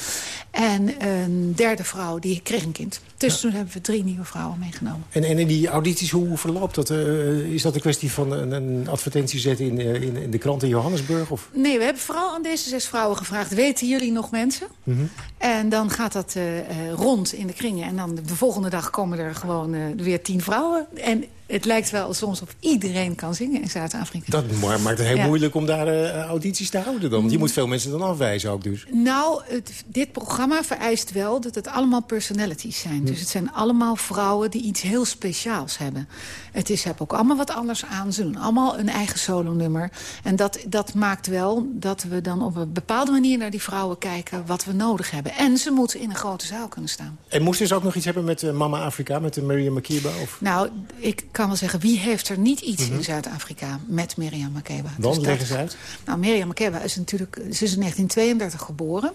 En een derde vrouw, die kreeg een kind. Dus toen hebben we drie nieuwe vrouwen meegenomen. En, en in die audities, hoe verloopt dat? Eh, is dat een kwestie van een, een advertentie zetten in, in, in de krant in Johannesburg? Of? Nee, we hebben vooral aan deze zes vrouwen gevraagd... weten jullie nog mensen? Mhm. En dan gaat dat eh, eh, rond in de kringen. En dan de volgende dag komen er gewoon eh, weer tien vrouwen. En het lijkt wel soms of iedereen kan zingen in Zuid-Afrika. Dat ma- maakt het heel Ja. moeilijk om daar eh, audities te houden dan. Je moet veel mensen dan afwijzen ook dus. Nou, het, dit programma vereist wel dat het allemaal personalities zijn. Dus het zijn allemaal vrouwen die iets heel speciaals hebben. Het is, hebben ook allemaal wat anders aan. Ze doen allemaal een eigen solonummer. En dat, dat maakt wel dat we dan op een bepaalde manier naar die vrouwen kijken... wat we nodig hebben. En ze moeten in een grote zaal kunnen staan. En moesten ze ook nog iets hebben met eh, Mama Afrika, met de Miriam Makeba? Of? Nou, ik kan wel zeggen, wie heeft er niet iets Mhm. in Zuid-Afrika met Miriam Makeba? Dan Dus eens uit. Nou, Miriam Makeba is natuurlijk, ze is in 1932 geboren.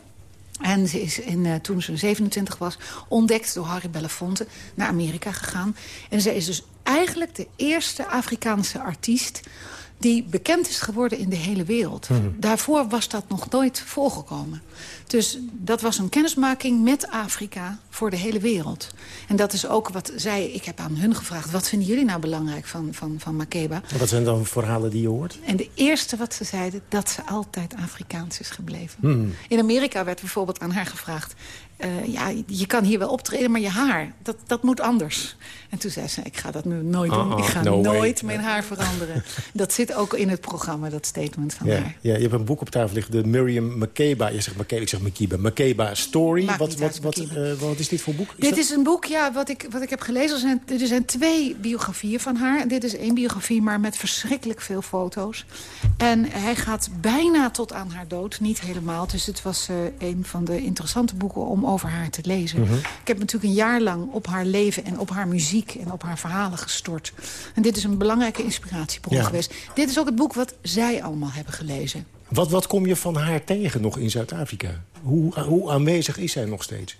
En ze is in, eh, toen ze 27 was ontdekt door Harry Belafonte naar Amerika gegaan. En zij is dus eigenlijk de eerste Afrikaanse artiest die bekend is geworden in de hele wereld. Mhm. Daarvoor was dat nog nooit voorgekomen. Dus dat was een kennismaking met Afrika voor de hele wereld. En dat is ook wat zij... Ik heb aan hun gevraagd, wat vinden jullie nou belangrijk van, van, van Makeba? Wat zijn dan verhalen die je hoort? En de eerste wat ze zeiden, dat ze altijd Afrikaans is gebleven. Hmm. In Amerika werd bijvoorbeeld aan haar gevraagd... eh, ja, je kan hier wel optreden, maar je haar, dat, dat moet anders. En toen zei ze, ik ga dat nu nooit doen. Ik ga no way. nooit mijn haar veranderen. dat zit ook in het programma, dat statement van haar. ja, je hebt een boek op tafel liggen, de Miriam Makeba. Je zegt Makeba, ik zeg Makeba. Makeba Story. Maakt Wat, wat, wat, eh, wat is dit voor boek? dit dat- is een boek, ja, wat ik, wat ik heb gelezen. Er zijn, er zijn twee biografieën van haar. En dit is één biografie, maar met verschrikkelijk veel foto's. En hij gaat bijna tot aan haar dood. Niet helemaal. Dus het was eh, een van de interessante boeken om over haar te lezen. Mhm. Ik heb natuurlijk een jaar lang op haar leven en op haar muziek... en op haar verhalen gestort. En dit is een belangrijke inspiratiebron Ja. geweest. Dit is ook het boek wat zij allemaal hebben gelezen. Wat, wat kom je van haar tegen nog in Zuid-Afrika? Hoe, hoe aanwezig is zij nog steeds?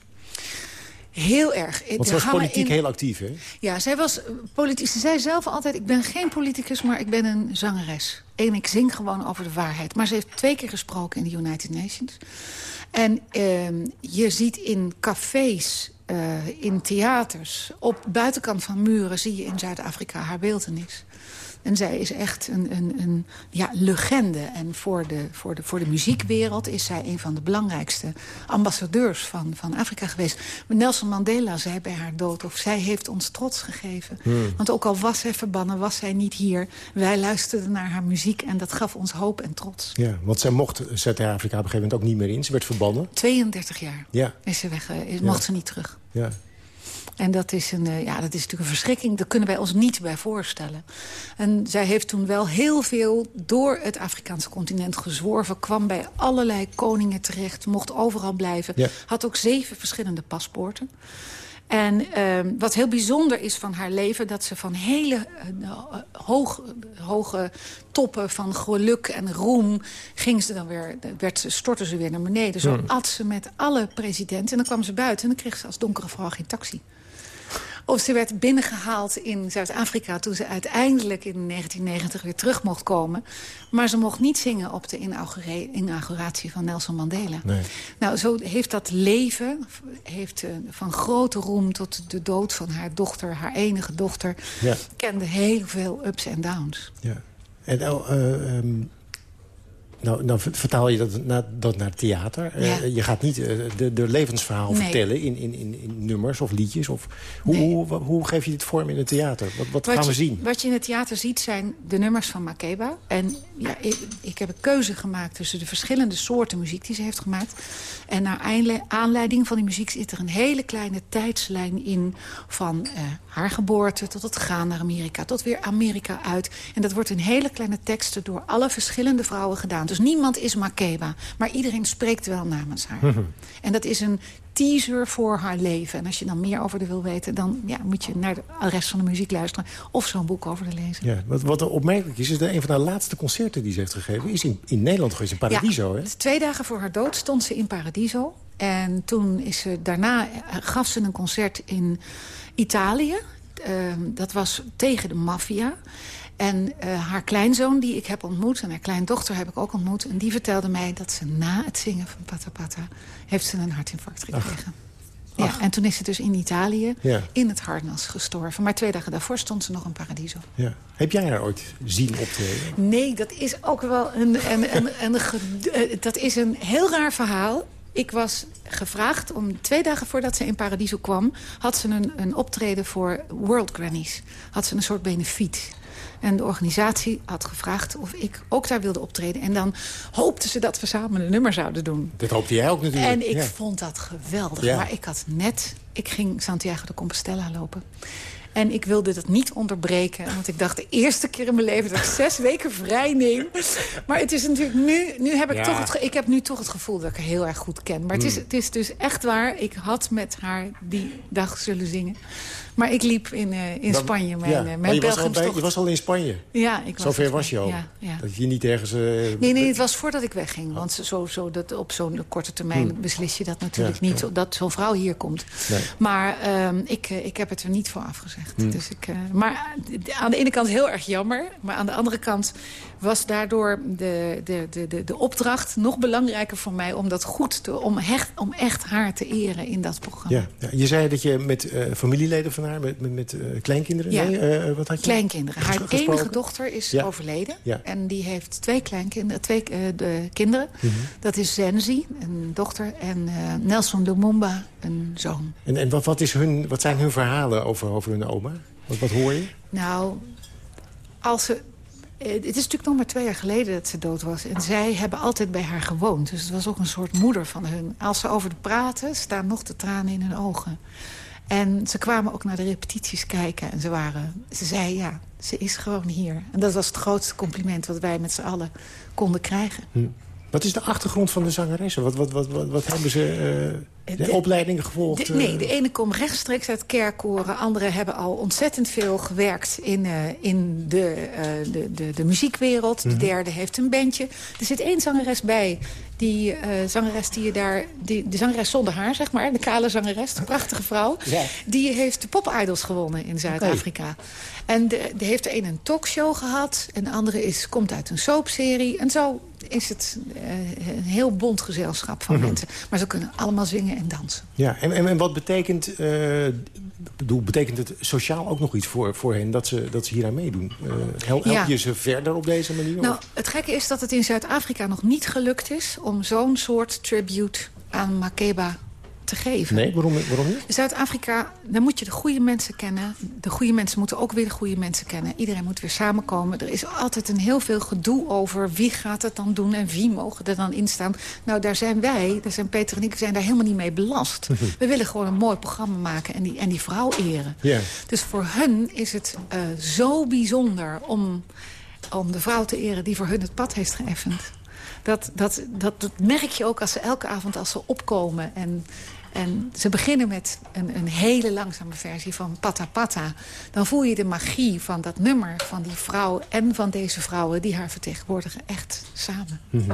Heel erg. Want ze was politiek in- heel actief, hè? Ja, zij was politiek. Ze zei zelf altijd, ik ben geen politicus, maar ik ben een zangeres. En ik zing gewoon over de waarheid. Maar ze heeft twee keer gesproken in de United Nations. En ehm, je ziet in cafés, eh, in theaters... op buitenkant van muren zie je in Zuid-Afrika haar beeltenis. En zij is echt een, een, een ja, legende. En voor de, voor, de, voor de muziekwereld is zij een van de belangrijkste ambassadeurs van, van Afrika geweest. Maar Nelson Mandela zei bij haar dood, of zij heeft ons trots gegeven. Hmm. Want ook al was zij verbannen, was zij niet hier. Wij luisterden naar haar muziek en dat gaf ons hoop en trots. Ja, want zij mocht Zuid-Afrika op een gegeven moment ook niet meer in. Ze werd verbannen. 32 jaar Ja, is ze weg, eh, is, Ja. mocht ze niet terug. ja. En dat is, een, eh, ja, dat is natuurlijk een verschrikking. Daar kunnen wij ons niet bij voorstellen. En zij heeft toen wel heel veel door het Afrikaanse continent gezworven. Kwam bij allerlei koningen terecht. Mocht overal blijven. Ja. Had ook zeven verschillende paspoorten. En ehm, wat heel bijzonder is van haar leven... dat ze van hele eh, hoog, hoge toppen van geluk en roem... ging ze dan weer, werd, ze- stortte ze weer naar beneden. Zo Hmm. at ze met alle presidenten. En dan kwam ze buiten en dan kreeg ze als donkere vrouw geen taxi. Of ze werd binnengehaald in Zuid-Afrika... toen ze uiteindelijk in 1990 weer terug mocht komen. Maar ze mocht niet zingen op de inauguratie van Nelson Mandela. Nee. Nou, zo heeft dat leven, heeft, eh, van grote roem tot de dood van haar dochter... haar enige dochter, Ja. kende heel veel ups en downs. Ja. En nou, eh, ehm, nou, ver- vertaal je dat naar, dat naar theater. Eh, je gaat niet eh, de, de levensverhaal Nee. vertellen in, in, in, in nummers of liedjes. Of, hoe, hoe, hoe geef je dit vorm in het theater? Wat, wat gaan we zien? Wat je in het theater ziet zijn de nummers van Makeba. En ja, ik, ik heb een keuze gemaakt tussen de verschillende soorten muziek die ze heeft gemaakt. En naar aanleiding van die muziek zit er een hele kleine tijdslijn in... van eh, haar geboorte tot het gaan naar Amerika, tot weer Amerika uit. En dat wordt in hele kleine teksten door alle verschillende vrouwen gedaan. Dus niemand is Makeba, maar iedereen spreekt wel namens haar. Mhm. En dat is een teaser voor haar leven. En als je dan meer over haar wil weten... dan ja, moet je naar de rest van de muziek luisteren... of zo'n boek over haar lezen. Ja, wat, wat er opmerkelijk is, is dat een van de laatste concerten die ze heeft gegeven... is in, in Nederland geweest, in Paradiso. Ja, hè? Twee dagen voor haar dood stond ze in Paradiso. En toen is ze, daarna eh, gaf ze een concert in Italië. Ehm, dat was tegen de maffia. En eh, haar kleinzoon, die ik heb ontmoet... en haar kleindochter heb ik ook ontmoet... en die vertelde mij dat ze na het zingen van Pata Pata... heeft ze een hartinfarct gekregen. Ja, en toen is ze dus in Italië Ja. in het harnas gestorven. Maar twee dagen daarvoor stond ze nog in Paradiso. Ja. Heb jij haar ooit zien optreden? Nee, dat is ook wel een, een, een, een, ge- eh, dat is een heel raar verhaal. Ik was gevraagd om twee dagen voordat ze in Paradiso kwam... had ze een, een optreden voor World Grannies. Had ze een soort benefiet. En de organisatie had gevraagd of ik ook daar wilde optreden. En dan hoopten ze dat we samen een nummer zouden doen. Dat hoopte jij ook natuurlijk. En ik Ja. vond dat geweldig. Ja. Maar ik had net... Ik ging Santiago de Compostela lopen. En ik wilde dat niet onderbreken. Want ik dacht, de eerste keer in mijn leven dat ik zes weken vrij neem. Maar het is natuurlijk nu... Nu heb ik Ja. toch het, ik heb nu toch het gevoel dat ik haar heel erg goed ken. Maar het, is, Hmm. het is dus echt waar. Ik had met haar die dag zullen zingen. Maar ik liep in, eh, in Dan- Spanje. Mijn, ja, eh, maar mijn je, was bij, je was al in Spanje. Ja, ik was Zover was je al. Spanje. Ja, ja. Dat je niet ergens... eh, Nee, nee, het was voordat ik wegging. Want zo, zo dat op zo'n korte termijn Hmm. beslis je dat natuurlijk niet. Dat zo'n vrouw hier komt. Nee. Maar ehm, ik, ik heb het er niet voor afgezegd. Hmm. Dus ik, maar aan de ene kant heel erg jammer. Maar aan de andere kant was daardoor de, de, de, de, de opdracht nog belangrijker voor mij... om dat goed te, om, hecht, om echt haar te eren in dat programma. Ja. Je zei dat je met familieleden van haar, met, met, met eh, kleinkinderen... Ja. Nee, eh, wat had je? Kleinkinderen. Haar Gesproken? enige dochter is Ja. overleden. Ja. En die heeft twee kleinkinderen, twee eh, de kinderen. Mhm. Dat is Zenzi, een dochter, en eh, Nelson Lumumba, een zoon. En, en wat, wat, is hun, wat zijn hun verhalen over, over hun oma? Wat, wat hoor je? Nou, als ze Eh, Het is natuurlijk nog maar twee jaar geleden dat ze dood was. En zij hebben altijd bij haar gewoond. Dus het was ook een soort moeder van hun. Als ze over de praten, staan nog de tranen in hun ogen. En ze kwamen ook naar de repetities kijken. En ze, waren, ze zei, ja, ze is gewoon hier. En dat was het grootste compliment wat wij met z'n allen konden krijgen. Wat is de achtergrond van de zangeressen? Wat, wat, wat, wat, wat hebben ze... eh, de, opleidingen gevolgd? De, eh? nee, de ene komt rechtstreeks uit kerkkoren. Anderen hebben al ontzettend veel gewerkt in, eh, in de, eh, de, de, de muziekwereld. Mhm. De derde heeft een bandje. Er zit één zangeres bij. Die zangeres die je daar... Die, de zangeres zonder haar, zeg maar. De kale zangeres, de prachtige vrouw. Ja. Die heeft de Pop Idols gewonnen in Zuid-Afrika. En de, de heeft de een een talkshow gehad. En de andere is, komt uit een soapserie. En zo is het eh, een heel bond gezelschap van Mhm. mensen. Maar ze kunnen allemaal zingen en dansen. Ja, en, en, en wat betekent, eh, bedoel, betekent het sociaal ook nog iets voor, voor hen dat ze, dat ze hier aan meedoen? Eh, help, help Ja. je ze verder op deze manier? Nou, of? het gekke is dat het in Zuid-Afrika nog niet gelukt is... om zo'n soort tribute aan Makeba te geven. Nee, waarom, waarom niet? Zuid-Afrika, dan moet je de goede mensen kennen. De goede mensen moeten ook weer de goede mensen kennen. Iedereen moet weer samenkomen. Er is altijd een heel veel gedoe over wie gaat het dan doen... en wie mogen er dan in staan. Nou, daar zijn wij, daar zijn Peter en ik, zijn daar helemaal niet mee belast. We willen gewoon een mooi programma maken en die, en die vrouw eren. Ja. Dus voor hun is het eh, zo bijzonder om, om de vrouw te eren... die voor hun het pad heeft geëffend. Dat, dat, dat, dat merk je ook als ze elke avond als ze opkomen. En, en ze beginnen met een, een hele langzame versie van Pata Pata. Dan voel je de magie van dat nummer van die vrouw... en van deze vrouwen die haar vertegenwoordigen echt samen. Mhm.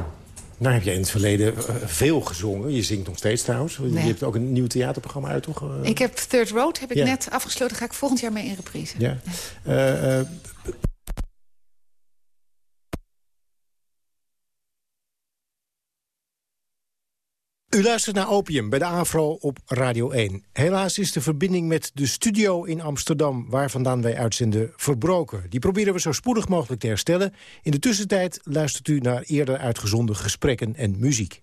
Nou heb jij in het verleden eh, veel gezongen. Je zingt nog steeds trouwens. Je Nee. hebt ook een nieuw theaterprogramma uit, toch? Eh, Ik heb Third Road heb ik Ja. net afgesloten. Ga ik volgend jaar mee in reprise. Ja. Eh, U luistert naar Opium bij de AVRO op Radio 1. Helaas is de verbinding met de studio in Amsterdam... waar vandaan wij uitzenden, verbroken. Die proberen we zo spoedig mogelijk te herstellen. In de tussentijd luistert u naar eerder uitgezonden gesprekken en muziek.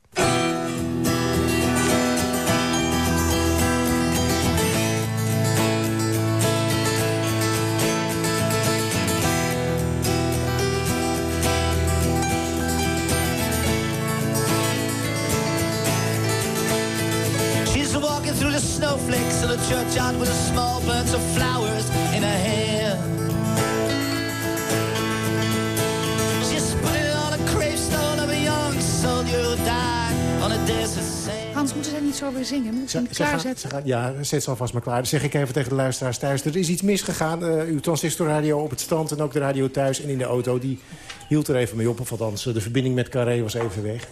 Zingen? Klaarzetten? ze gaan- ja, zet ze alvast maar klaar. Dat zeg ik even tegen de luisteraars thuis. Er is iets misgegaan. Eh, uw transistorradio op het strand en ook de radio thuis en in de auto... die hield er even mee op. Of althans, eh, de verbinding met Carré was even weg.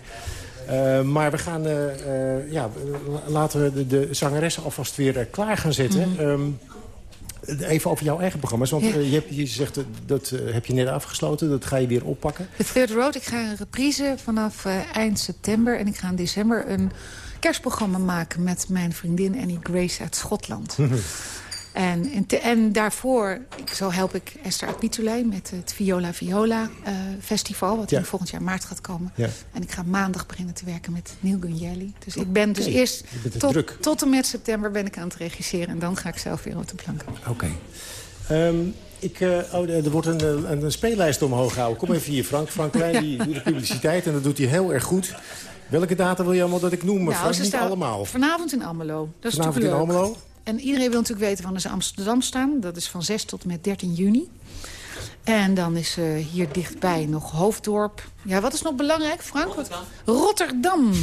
Eh, maar we gaan... ja, la- laten we de, de zangeressen alvast weer klaar gaan zetten. Mhm. Ehm, even over jouw eigen programma's. Want Ja. je, hebt, je zegt, dat heb je net afgesloten. Dat ga je weer oppakken. The Third Road, ik ga een reprise vanaf eind september. En ik ga in december een kerstprogramma maken met mijn vriendin Annie Grace uit Schotland. En, en, te- en daarvoor ik, zo help ik Esther Apitulei met het Viola Viola eh, festival... wat Ja. in volgend jaar maart gaat komen. Ja. En ik ga maandag beginnen te werken met Neil Gunjelli. Dus ik ben dus eerst bent tot, tot en met september ben ik aan het regisseren... en dan ga ik zelf weer op de plank. Oké. Ehm, ik, eh, oh, er wordt een, een, een speellijst omhoog gehouden. Kom even hier, Frank. Frank Klein die doet de publiciteit en dat doet hij heel erg goed. Welke data wil je allemaal dat ik noem? Nou, ze niet allemaal. Vanavond in Almelo. Dat is Vanavond in leuk. Almelo? En iedereen wil natuurlijk weten wanneer ze Amsterdam staan. Dat is van 6 tot en met 13 juni. En dan is eh, hier dichtbij nog Hoofddorp. Ja, wat is nog belangrijk, Frank? Rotterdam.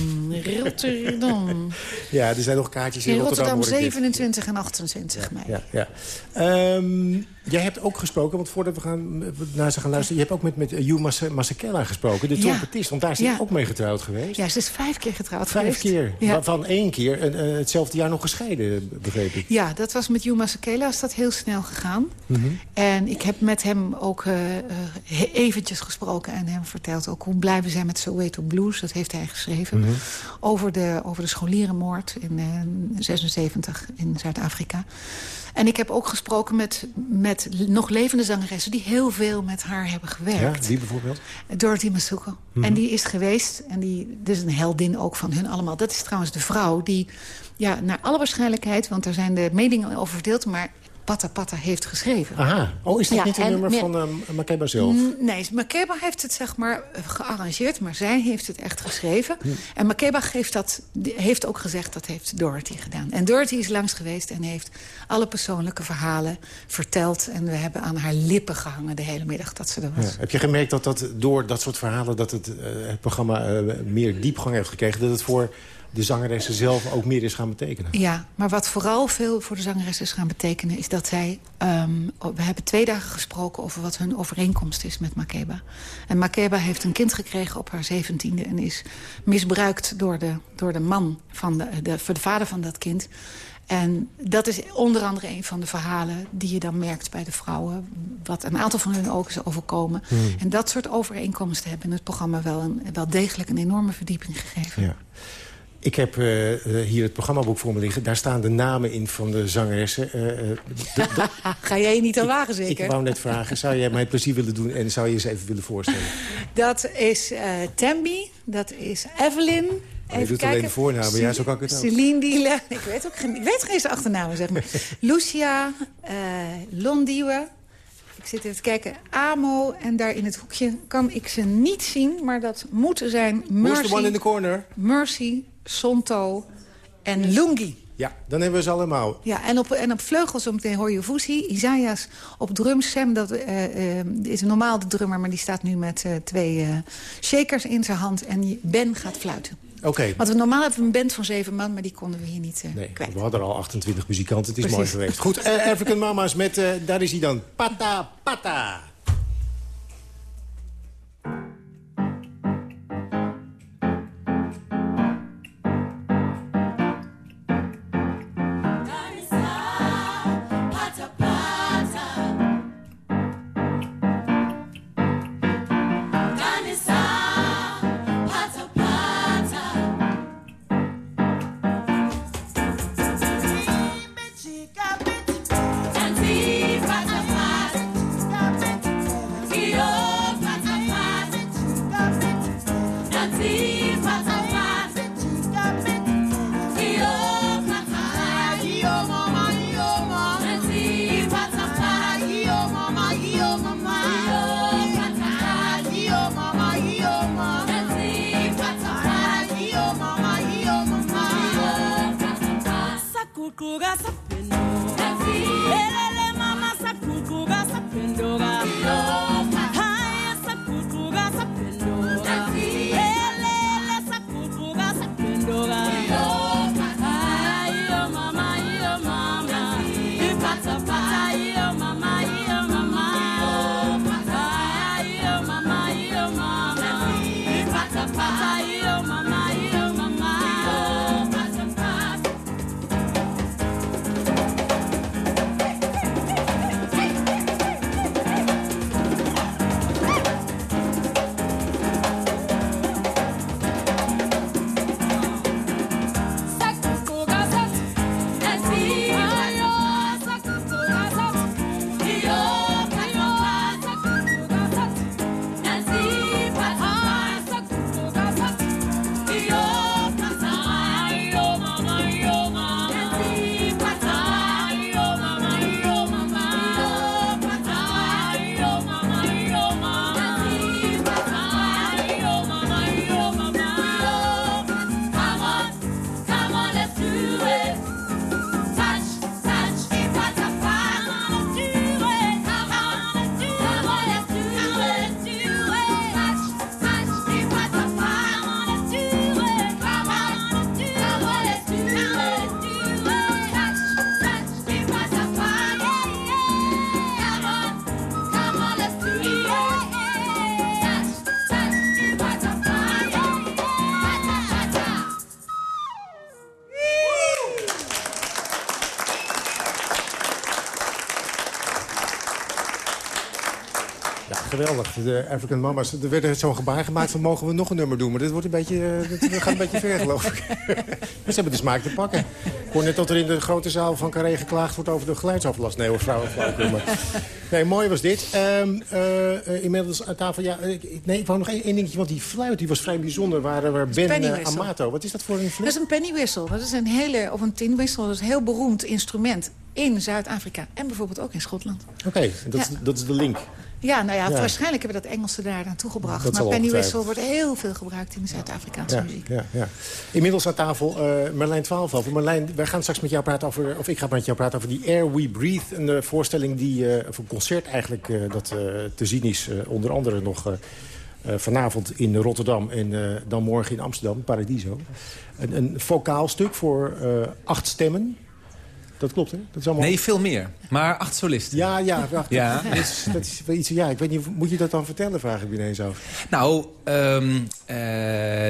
Rotterdam. Ja, er zijn nog kaartjes in, In Rotterdam. Rotterdam hoor ik dit. 27 en 28 mei. Ja, ja. Ehm, jij hebt ook gesproken, want voordat we gaan, naar ze gaan luisteren... je hebt ook met, met Hugh Mas- Masekela gesproken, de trompetist. Want daar is hij ook mee getrouwd geweest. Ja, ze is vijf keer getrouwd Vijf geweest. keer, waarvan één keer eh, eh, hetzelfde jaar nog gescheiden, begreep ik. Ja, dat was met Juma Sakela is dat heel snel gegaan. Mhm. En ik heb met hem ook eh, eh, eventjes gesproken en hem verteld ook hoe blij we zijn met Soweto Blues. Dat heeft hij geschreven. Mhm. Over, de, over de scholierenmoord in eh 76 in Zuid-Afrika. En ik heb ook gesproken met, met nog levende zangeressen... die heel veel met haar hebben Ja, gewerkt. wie bijvoorbeeld? Dorothy Masuko. Mhm. En die is geweest. En die is een heldin ook van hun allemaal. Dat is trouwens de vrouw die, ja, naar alle waarschijnlijkheid... want daar zijn de meningen over verdeeld... maar Pata Pata heeft geschreven. Aha. Oh, is dat Ja, niet een en nummer meer- van uh, Makeba zelf? Nee, Makeba heeft het zeg maar gearrangeerd, maar zij heeft het echt geschreven. Hm. En Makeba heeft, dat, heeft ook gezegd dat heeft Dorothy gedaan. En Dorothy is langs geweest en heeft alle persoonlijke verhalen verteld. En we hebben aan haar lippen gehangen de hele middag dat ze er was. Ja. Heb je gemerkt dat, dat door dat soort verhalen... dat het, eh, het programma eh, meer diepgang heeft gekregen... dat het voor de zangeressen zelf ook meer is gaan betekenen? Ja, maar wat vooral veel voor de zangeres is gaan betekenen... is dat zij... ehm, we hebben twee dagen gesproken over wat hun overeenkomst is met Makeba. En Makeba heeft een kind gekregen op haar zeventiende... en is misbruikt door de, door de man, van de, de, voor de vader van dat kind... En dat is onder andere een van de verhalen die je dan merkt bij de vrouwen. Wat een aantal van hun ook is overkomen. Hmm. En dat soort overeenkomsten hebben in het programma wel, een, wel degelijk een enorme verdieping gegeven. Ja. Ik heb eh, eh, hier het programmaboek voor me liggen. Daar staan de namen in van de zangeressen. Eh, Ga jij je niet aan wagen, ik zeker? wou net vragen, zou jij mij plezier willen doen... en zou je eens even willen voorstellen? Dat is Tammy, dat is Evelyn. Oh, je doet alleen de voornamen, ja, zo kan ik het ook. Celine Dielen. Ik weet ook geen, ik weet geen achternamen, zeg maar. Lucia, Londiwe. Ik zit even te kijken. Amo. En daar in het hoekje kan ik ze niet zien, maar dat moeten zijn Who's the one in Mercy, the corner? Mercy Sonto en Lungi. Ja, dan hebben we ze allemaal. Ja, en op, en op vleugels zometeen hoor je Vusi. Isaias op drums. Sam dat, eh, is normaal de drummer, maar die staat nu met eh, twee shakers in zijn hand. En Ben gaat fluiten. Oké. Want we normaal hebben we een band van zeven man, maar die konden we hier niet Nee, kwijt. we hadden er al 28 muzikanten. Het is mooi Precies. geweest. Goed, African Mama's met... daar is hij dan. Pata. Pata geweldig. De African Mama's. Er werd zo'n gebaar gemaakt van mogen we nog een nummer doen. Maar dit wordt een beetje, eh, dit gaat een beetje ver, geloof ik. maar ze hebben de smaak te pakken. Ik hoor net dat er in de grote zaal van Carré geklaagd wordt over de geluidsaflast. Nee hoor, vrouwen. Nee, mooi was dit. Ehm, eh, eh, inmiddels aan tafel, ja... ik- nee, ik wou nog één, één dingetje, want die fluit die was vrij bijzonder. Waar, waar Ben. Amato, wat is dat voor een Dat fluit? is een pennywhistle. Dat is een hele, of een tinwissel. Dat is een heel beroemd instrument. in Zuid-Afrika en bijvoorbeeld ook in Schotland. Oké, dat, Ja. dat is de link. Ja, nou ja, Ja. waarschijnlijk hebben we dat Engelse daar naartoe gebracht. Maar Penny Whistle wordt heel veel gebruikt in de Zuid-Afrikaanse Ja, muziek. ja, ja. Inmiddels aan tafel eh Marlijn Twaalfhoven. Marlijn, wij gaan straks met jou praten over... of ik ga met jou praten over die Air We Breathe. Een eh, voorstelling die... eh, of een concert eigenlijk dat te zien is. onder andere nog... vanavond in Rotterdam en dan morgen in Amsterdam, Paradiso. Een, een vocaal stuk voor acht stemmen. Dat klopt, hè? Dat is allemaal... Nee, veel meer. Maar acht solisten. Ja, ja, wacht. Ja. Dat, is, dat is wel iets, ja, ik weet niet, moet je dat dan vertellen, vraag ik ineens af. Nou, ehm, eh,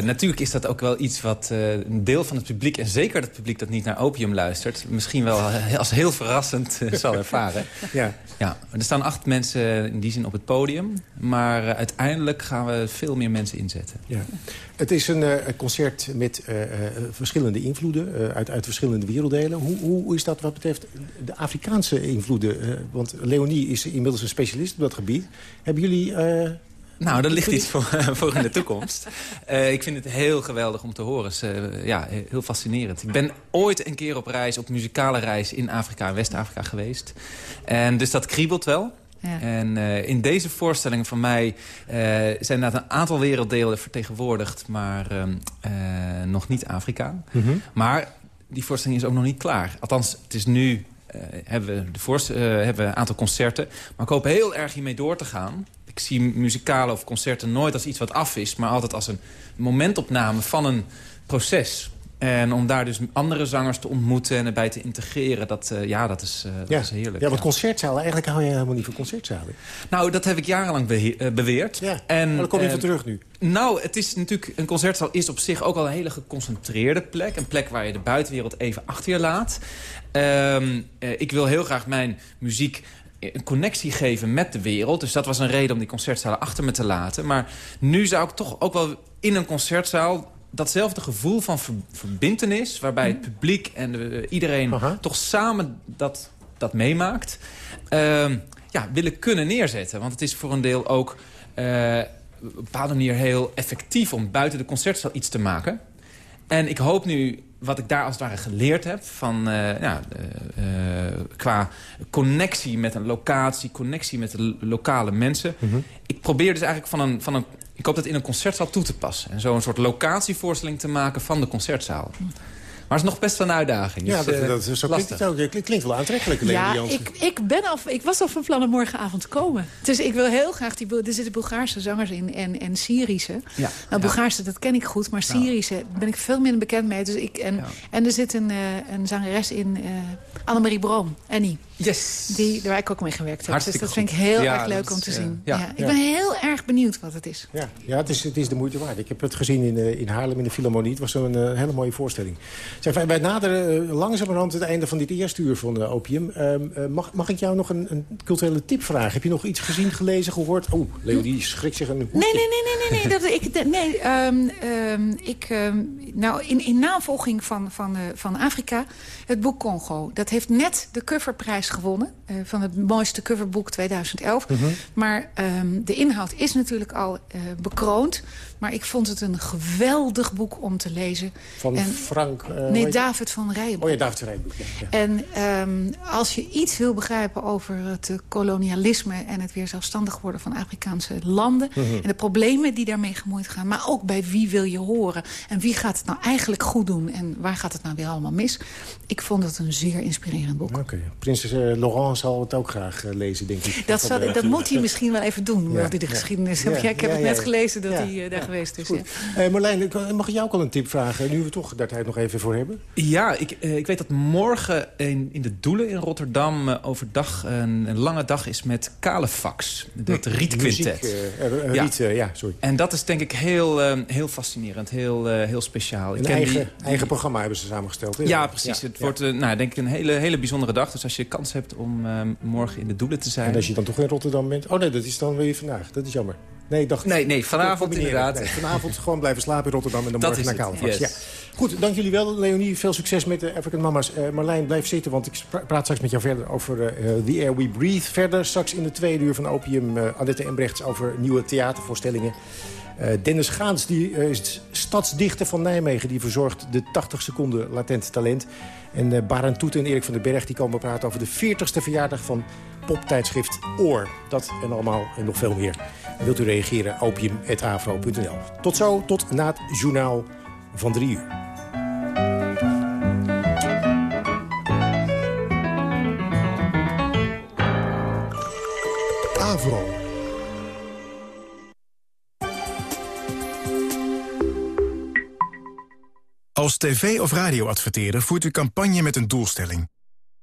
natuurlijk is dat ook wel iets wat eh, een deel van het publiek... en zeker het publiek dat niet naar opium luistert... misschien wel als heel verrassend eh, zal ervaren. Ja. Ja, er staan acht mensen in die zin op het podium. Maar uiteindelijk gaan we veel meer mensen inzetten. Ja. Het is een eh, concert met eh, eh, verschillende invloeden uit, uit verschillende werelddelen. Hoe, hoe is dat wat betreft de Afrikaanse invloeden? Want Leonie is inmiddels een specialist op dat gebied. Hebben jullie... Nou, er ligt iets voor, voor in de toekomst. Ik vind het heel geweldig om te horen. Is, ja, heel fascinerend. Ik ben ooit een keer op reis, op muzikale reis in Afrika en West-Afrika geweest. En dus dat kriebelt wel. Ja. En eh, in deze voorstelling van mij eh, zijn inderdaad een aantal werelddelen vertegenwoordigd, maar ehm, eh, nog niet Afrika. Mhm. Maar die voorstelling is ook nog niet klaar. Althans, het is nu eh, hebben, we de voorst- eh, hebben we een aantal concerten. Maar ik hoop heel erg hiermee door te gaan. Ik zie muzikale of concerten nooit als iets wat af is... maar altijd als een momentopname van een proces. En om daar dus andere zangers te ontmoeten en erbij te integreren... dat, eh, ja, dat, is, eh, dat ja. is heerlijk. Ja, want concertzalen, eigenlijk hou je helemaal niet van concertzalen. Nou, dat heb ik jarenlang eh, beweerd. Ja, en, maar daar kom je van terug nu. Nou, het is natuurlijk, een concertzaal is op zich ook al een hele geconcentreerde plek. Een plek waar je de buitenwereld even achter je laat. Ehm, eh, ik wil heel graag mijn muziek een connectie geven met de wereld. Dus dat was een reden om die concertzalen achter me te laten. Maar nu zou ik toch ook wel in een concertzaal datzelfde gevoel van ver- verbintenis... waarbij het publiek en de- iedereen toch samen dat, dat meemaakt... ehm, ja, willen kunnen neerzetten. Want het is voor een deel ook eh, op een bepaalde manier heel effectief... om buiten de concertzaal iets te maken. En ik hoop nu, wat ik daar als het ware geleerd heb... Van, eh, ja, eh, eh, qua connectie met een locatie, connectie met de lo- lokale mensen... Ik probeer dus eigenlijk van een, van een... Ik hoop dat in een concertzaal toe te passen. En zo een soort locatievoorstelling te maken van de concertzaal. Maar het is nog best wel een uitdaging. Ja, Dus, dat, eh, dat, zo klinkt lastig. het ook. Klinkt wel aantrekkelijk, Ja, ik, ik, ben al, ik was al van plan om morgenavond te komen. Dus ik wil heel graag... Die, er zitten Bulgaarse zangers in en, en Syrische. Ja. Nou, Bulgaarse, dat ken ik goed. Maar Syrische ben ik veel minder bekend mee. Dus ik, en, en er zit een, eh, een zangeres in, eh Annemarie Broom, Annie. Yes. Die, waar ik ook mee gewerkt heb. Hartstikke dus dat vind ik heel Ja, erg leuk om te is, eh, zien. ja. Ja. Ik ben heel erg benieuwd wat het is. Ja, ja het, is, het is de moeite waard. Ik heb het gezien in, eh, in Haarlem in de Philharmonie. Het was zo'n eh, hele mooie voorstelling. Zeg, wij, wij naderen langzamerhand het einde van dit eerste uur van Opium. Ehm, eh, mag, mag ik jou nog een, een culturele tip vragen? Heb je nog iets gezien, gelezen, gehoord? Oeh, Leonie schrikt zich een hoedje. Nee, nee, nee, nee, nee. nee, dat, ik, de- nee ehm, ehm, ik, ehm, nou, in, in navolging van, van, eh, van Afrika, het boek Congo. Dat heeft net de coverprijs gewonnen. eh, van het mooiste coverboek 2011. Mhm. Maar ehm, de inhoud is natuurlijk al eh, bekroond. Maar ik vond het een geweldig boek om te lezen. Van En- Frank... eh, nee, David van Rijen. Oh ja, David van Rijen. Ja, ja. En ehm, als je iets wil begrijpen over het kolonialisme... en het weer zelfstandig worden van Afrikaanse landen... Mhm. en de problemen die daarmee gemoeid gaan... maar ook bij wie wil je horen en wie gaat het nou eigenlijk goed doen... en waar gaat het nou weer allemaal mis? Ik vond het een zeer inspirerend boek. Oké. Prinses eh, Laurent zal het ook graag eh, lezen, denk ik. Dat, zal, dat moet hij misschien wel even doen, Ja, ja, die de ja. geschiedenis. Ja, Ja, ik heb ja, het ja, net ja. gelezen dat Ja, hij eh, daar ja. geweest is. Eh, Marlijn, mag ik jou ook al een tip vragen? Nu we toch daar tijd nog even voor hebben. Ja, ik, ik weet dat morgen in, in de Doelen in Rotterdam... overdag een, een lange dag is met Kalefax. Dat rietquintet. Muziek, eh, eh, riet, ja, sorry. En dat is denk ik heel, heel fascinerend, heel, heel speciaal. Ik Een ken eigen, die- eigen programma hebben ze samengesteld. Ja, precies. Ja, het ja. wordt nou, denk ik een hele, hele bijzondere dag. Dus als je kans hebt om eh, morgen in de Doelen te zijn... En als je dan toch in Rotterdam bent... Oh nee, dat is dan weer vandaag. Dat is jammer. Nee, ik dacht... Nee, nee, vanavond inderdaad. Nee, vanavond gewoon blijven slapen in Rotterdam en dan Dat morgen naar yes. Ja. Goed, dank jullie wel, Leonie. Veel succes met de African Mama's. Eh, Marlijn, blijf zitten, want ik praat straks met jou verder over eh, The Air We Breathe. Verder straks in de tweede uur van Opium uh, Annette Embrechts over nieuwe theatervoorstellingen. Uh, Dennis Gaans, die uh, is stadsdichter van Nijmegen... die verzorgt de 80 seconden latent talent. En uh, Barend Toet en Erik van den Berg die komen praten... over de 40ste verjaardag van poptijdschrift Oor. Dat en allemaal en nog veel meer. Wilt u reageren? opium.afro.nl. Tot zo, tot na het journaal van drie uur. Avro. Als tv- of radioadverteerder voert u campagne met een doelstelling.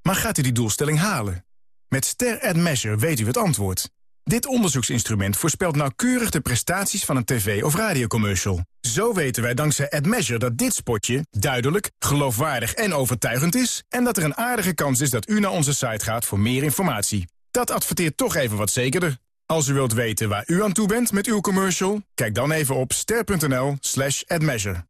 Maar gaat u die doelstelling halen? Met Ster Ad Measure weet u het antwoord. Dit onderzoeksinstrument voorspelt nauwkeurig de prestaties van een tv- of radiocommercial. Zo weten wij dankzij AdMeasure dat dit spotje duidelijk, geloofwaardig en overtuigend is... en dat er een aardige kans is dat u naar onze site gaat voor meer informatie. Dat adverteert toch even wat zekerder. Als u wilt weten waar u aan toe bent met uw commercial... kijk dan even op ster.nl slash admeasure.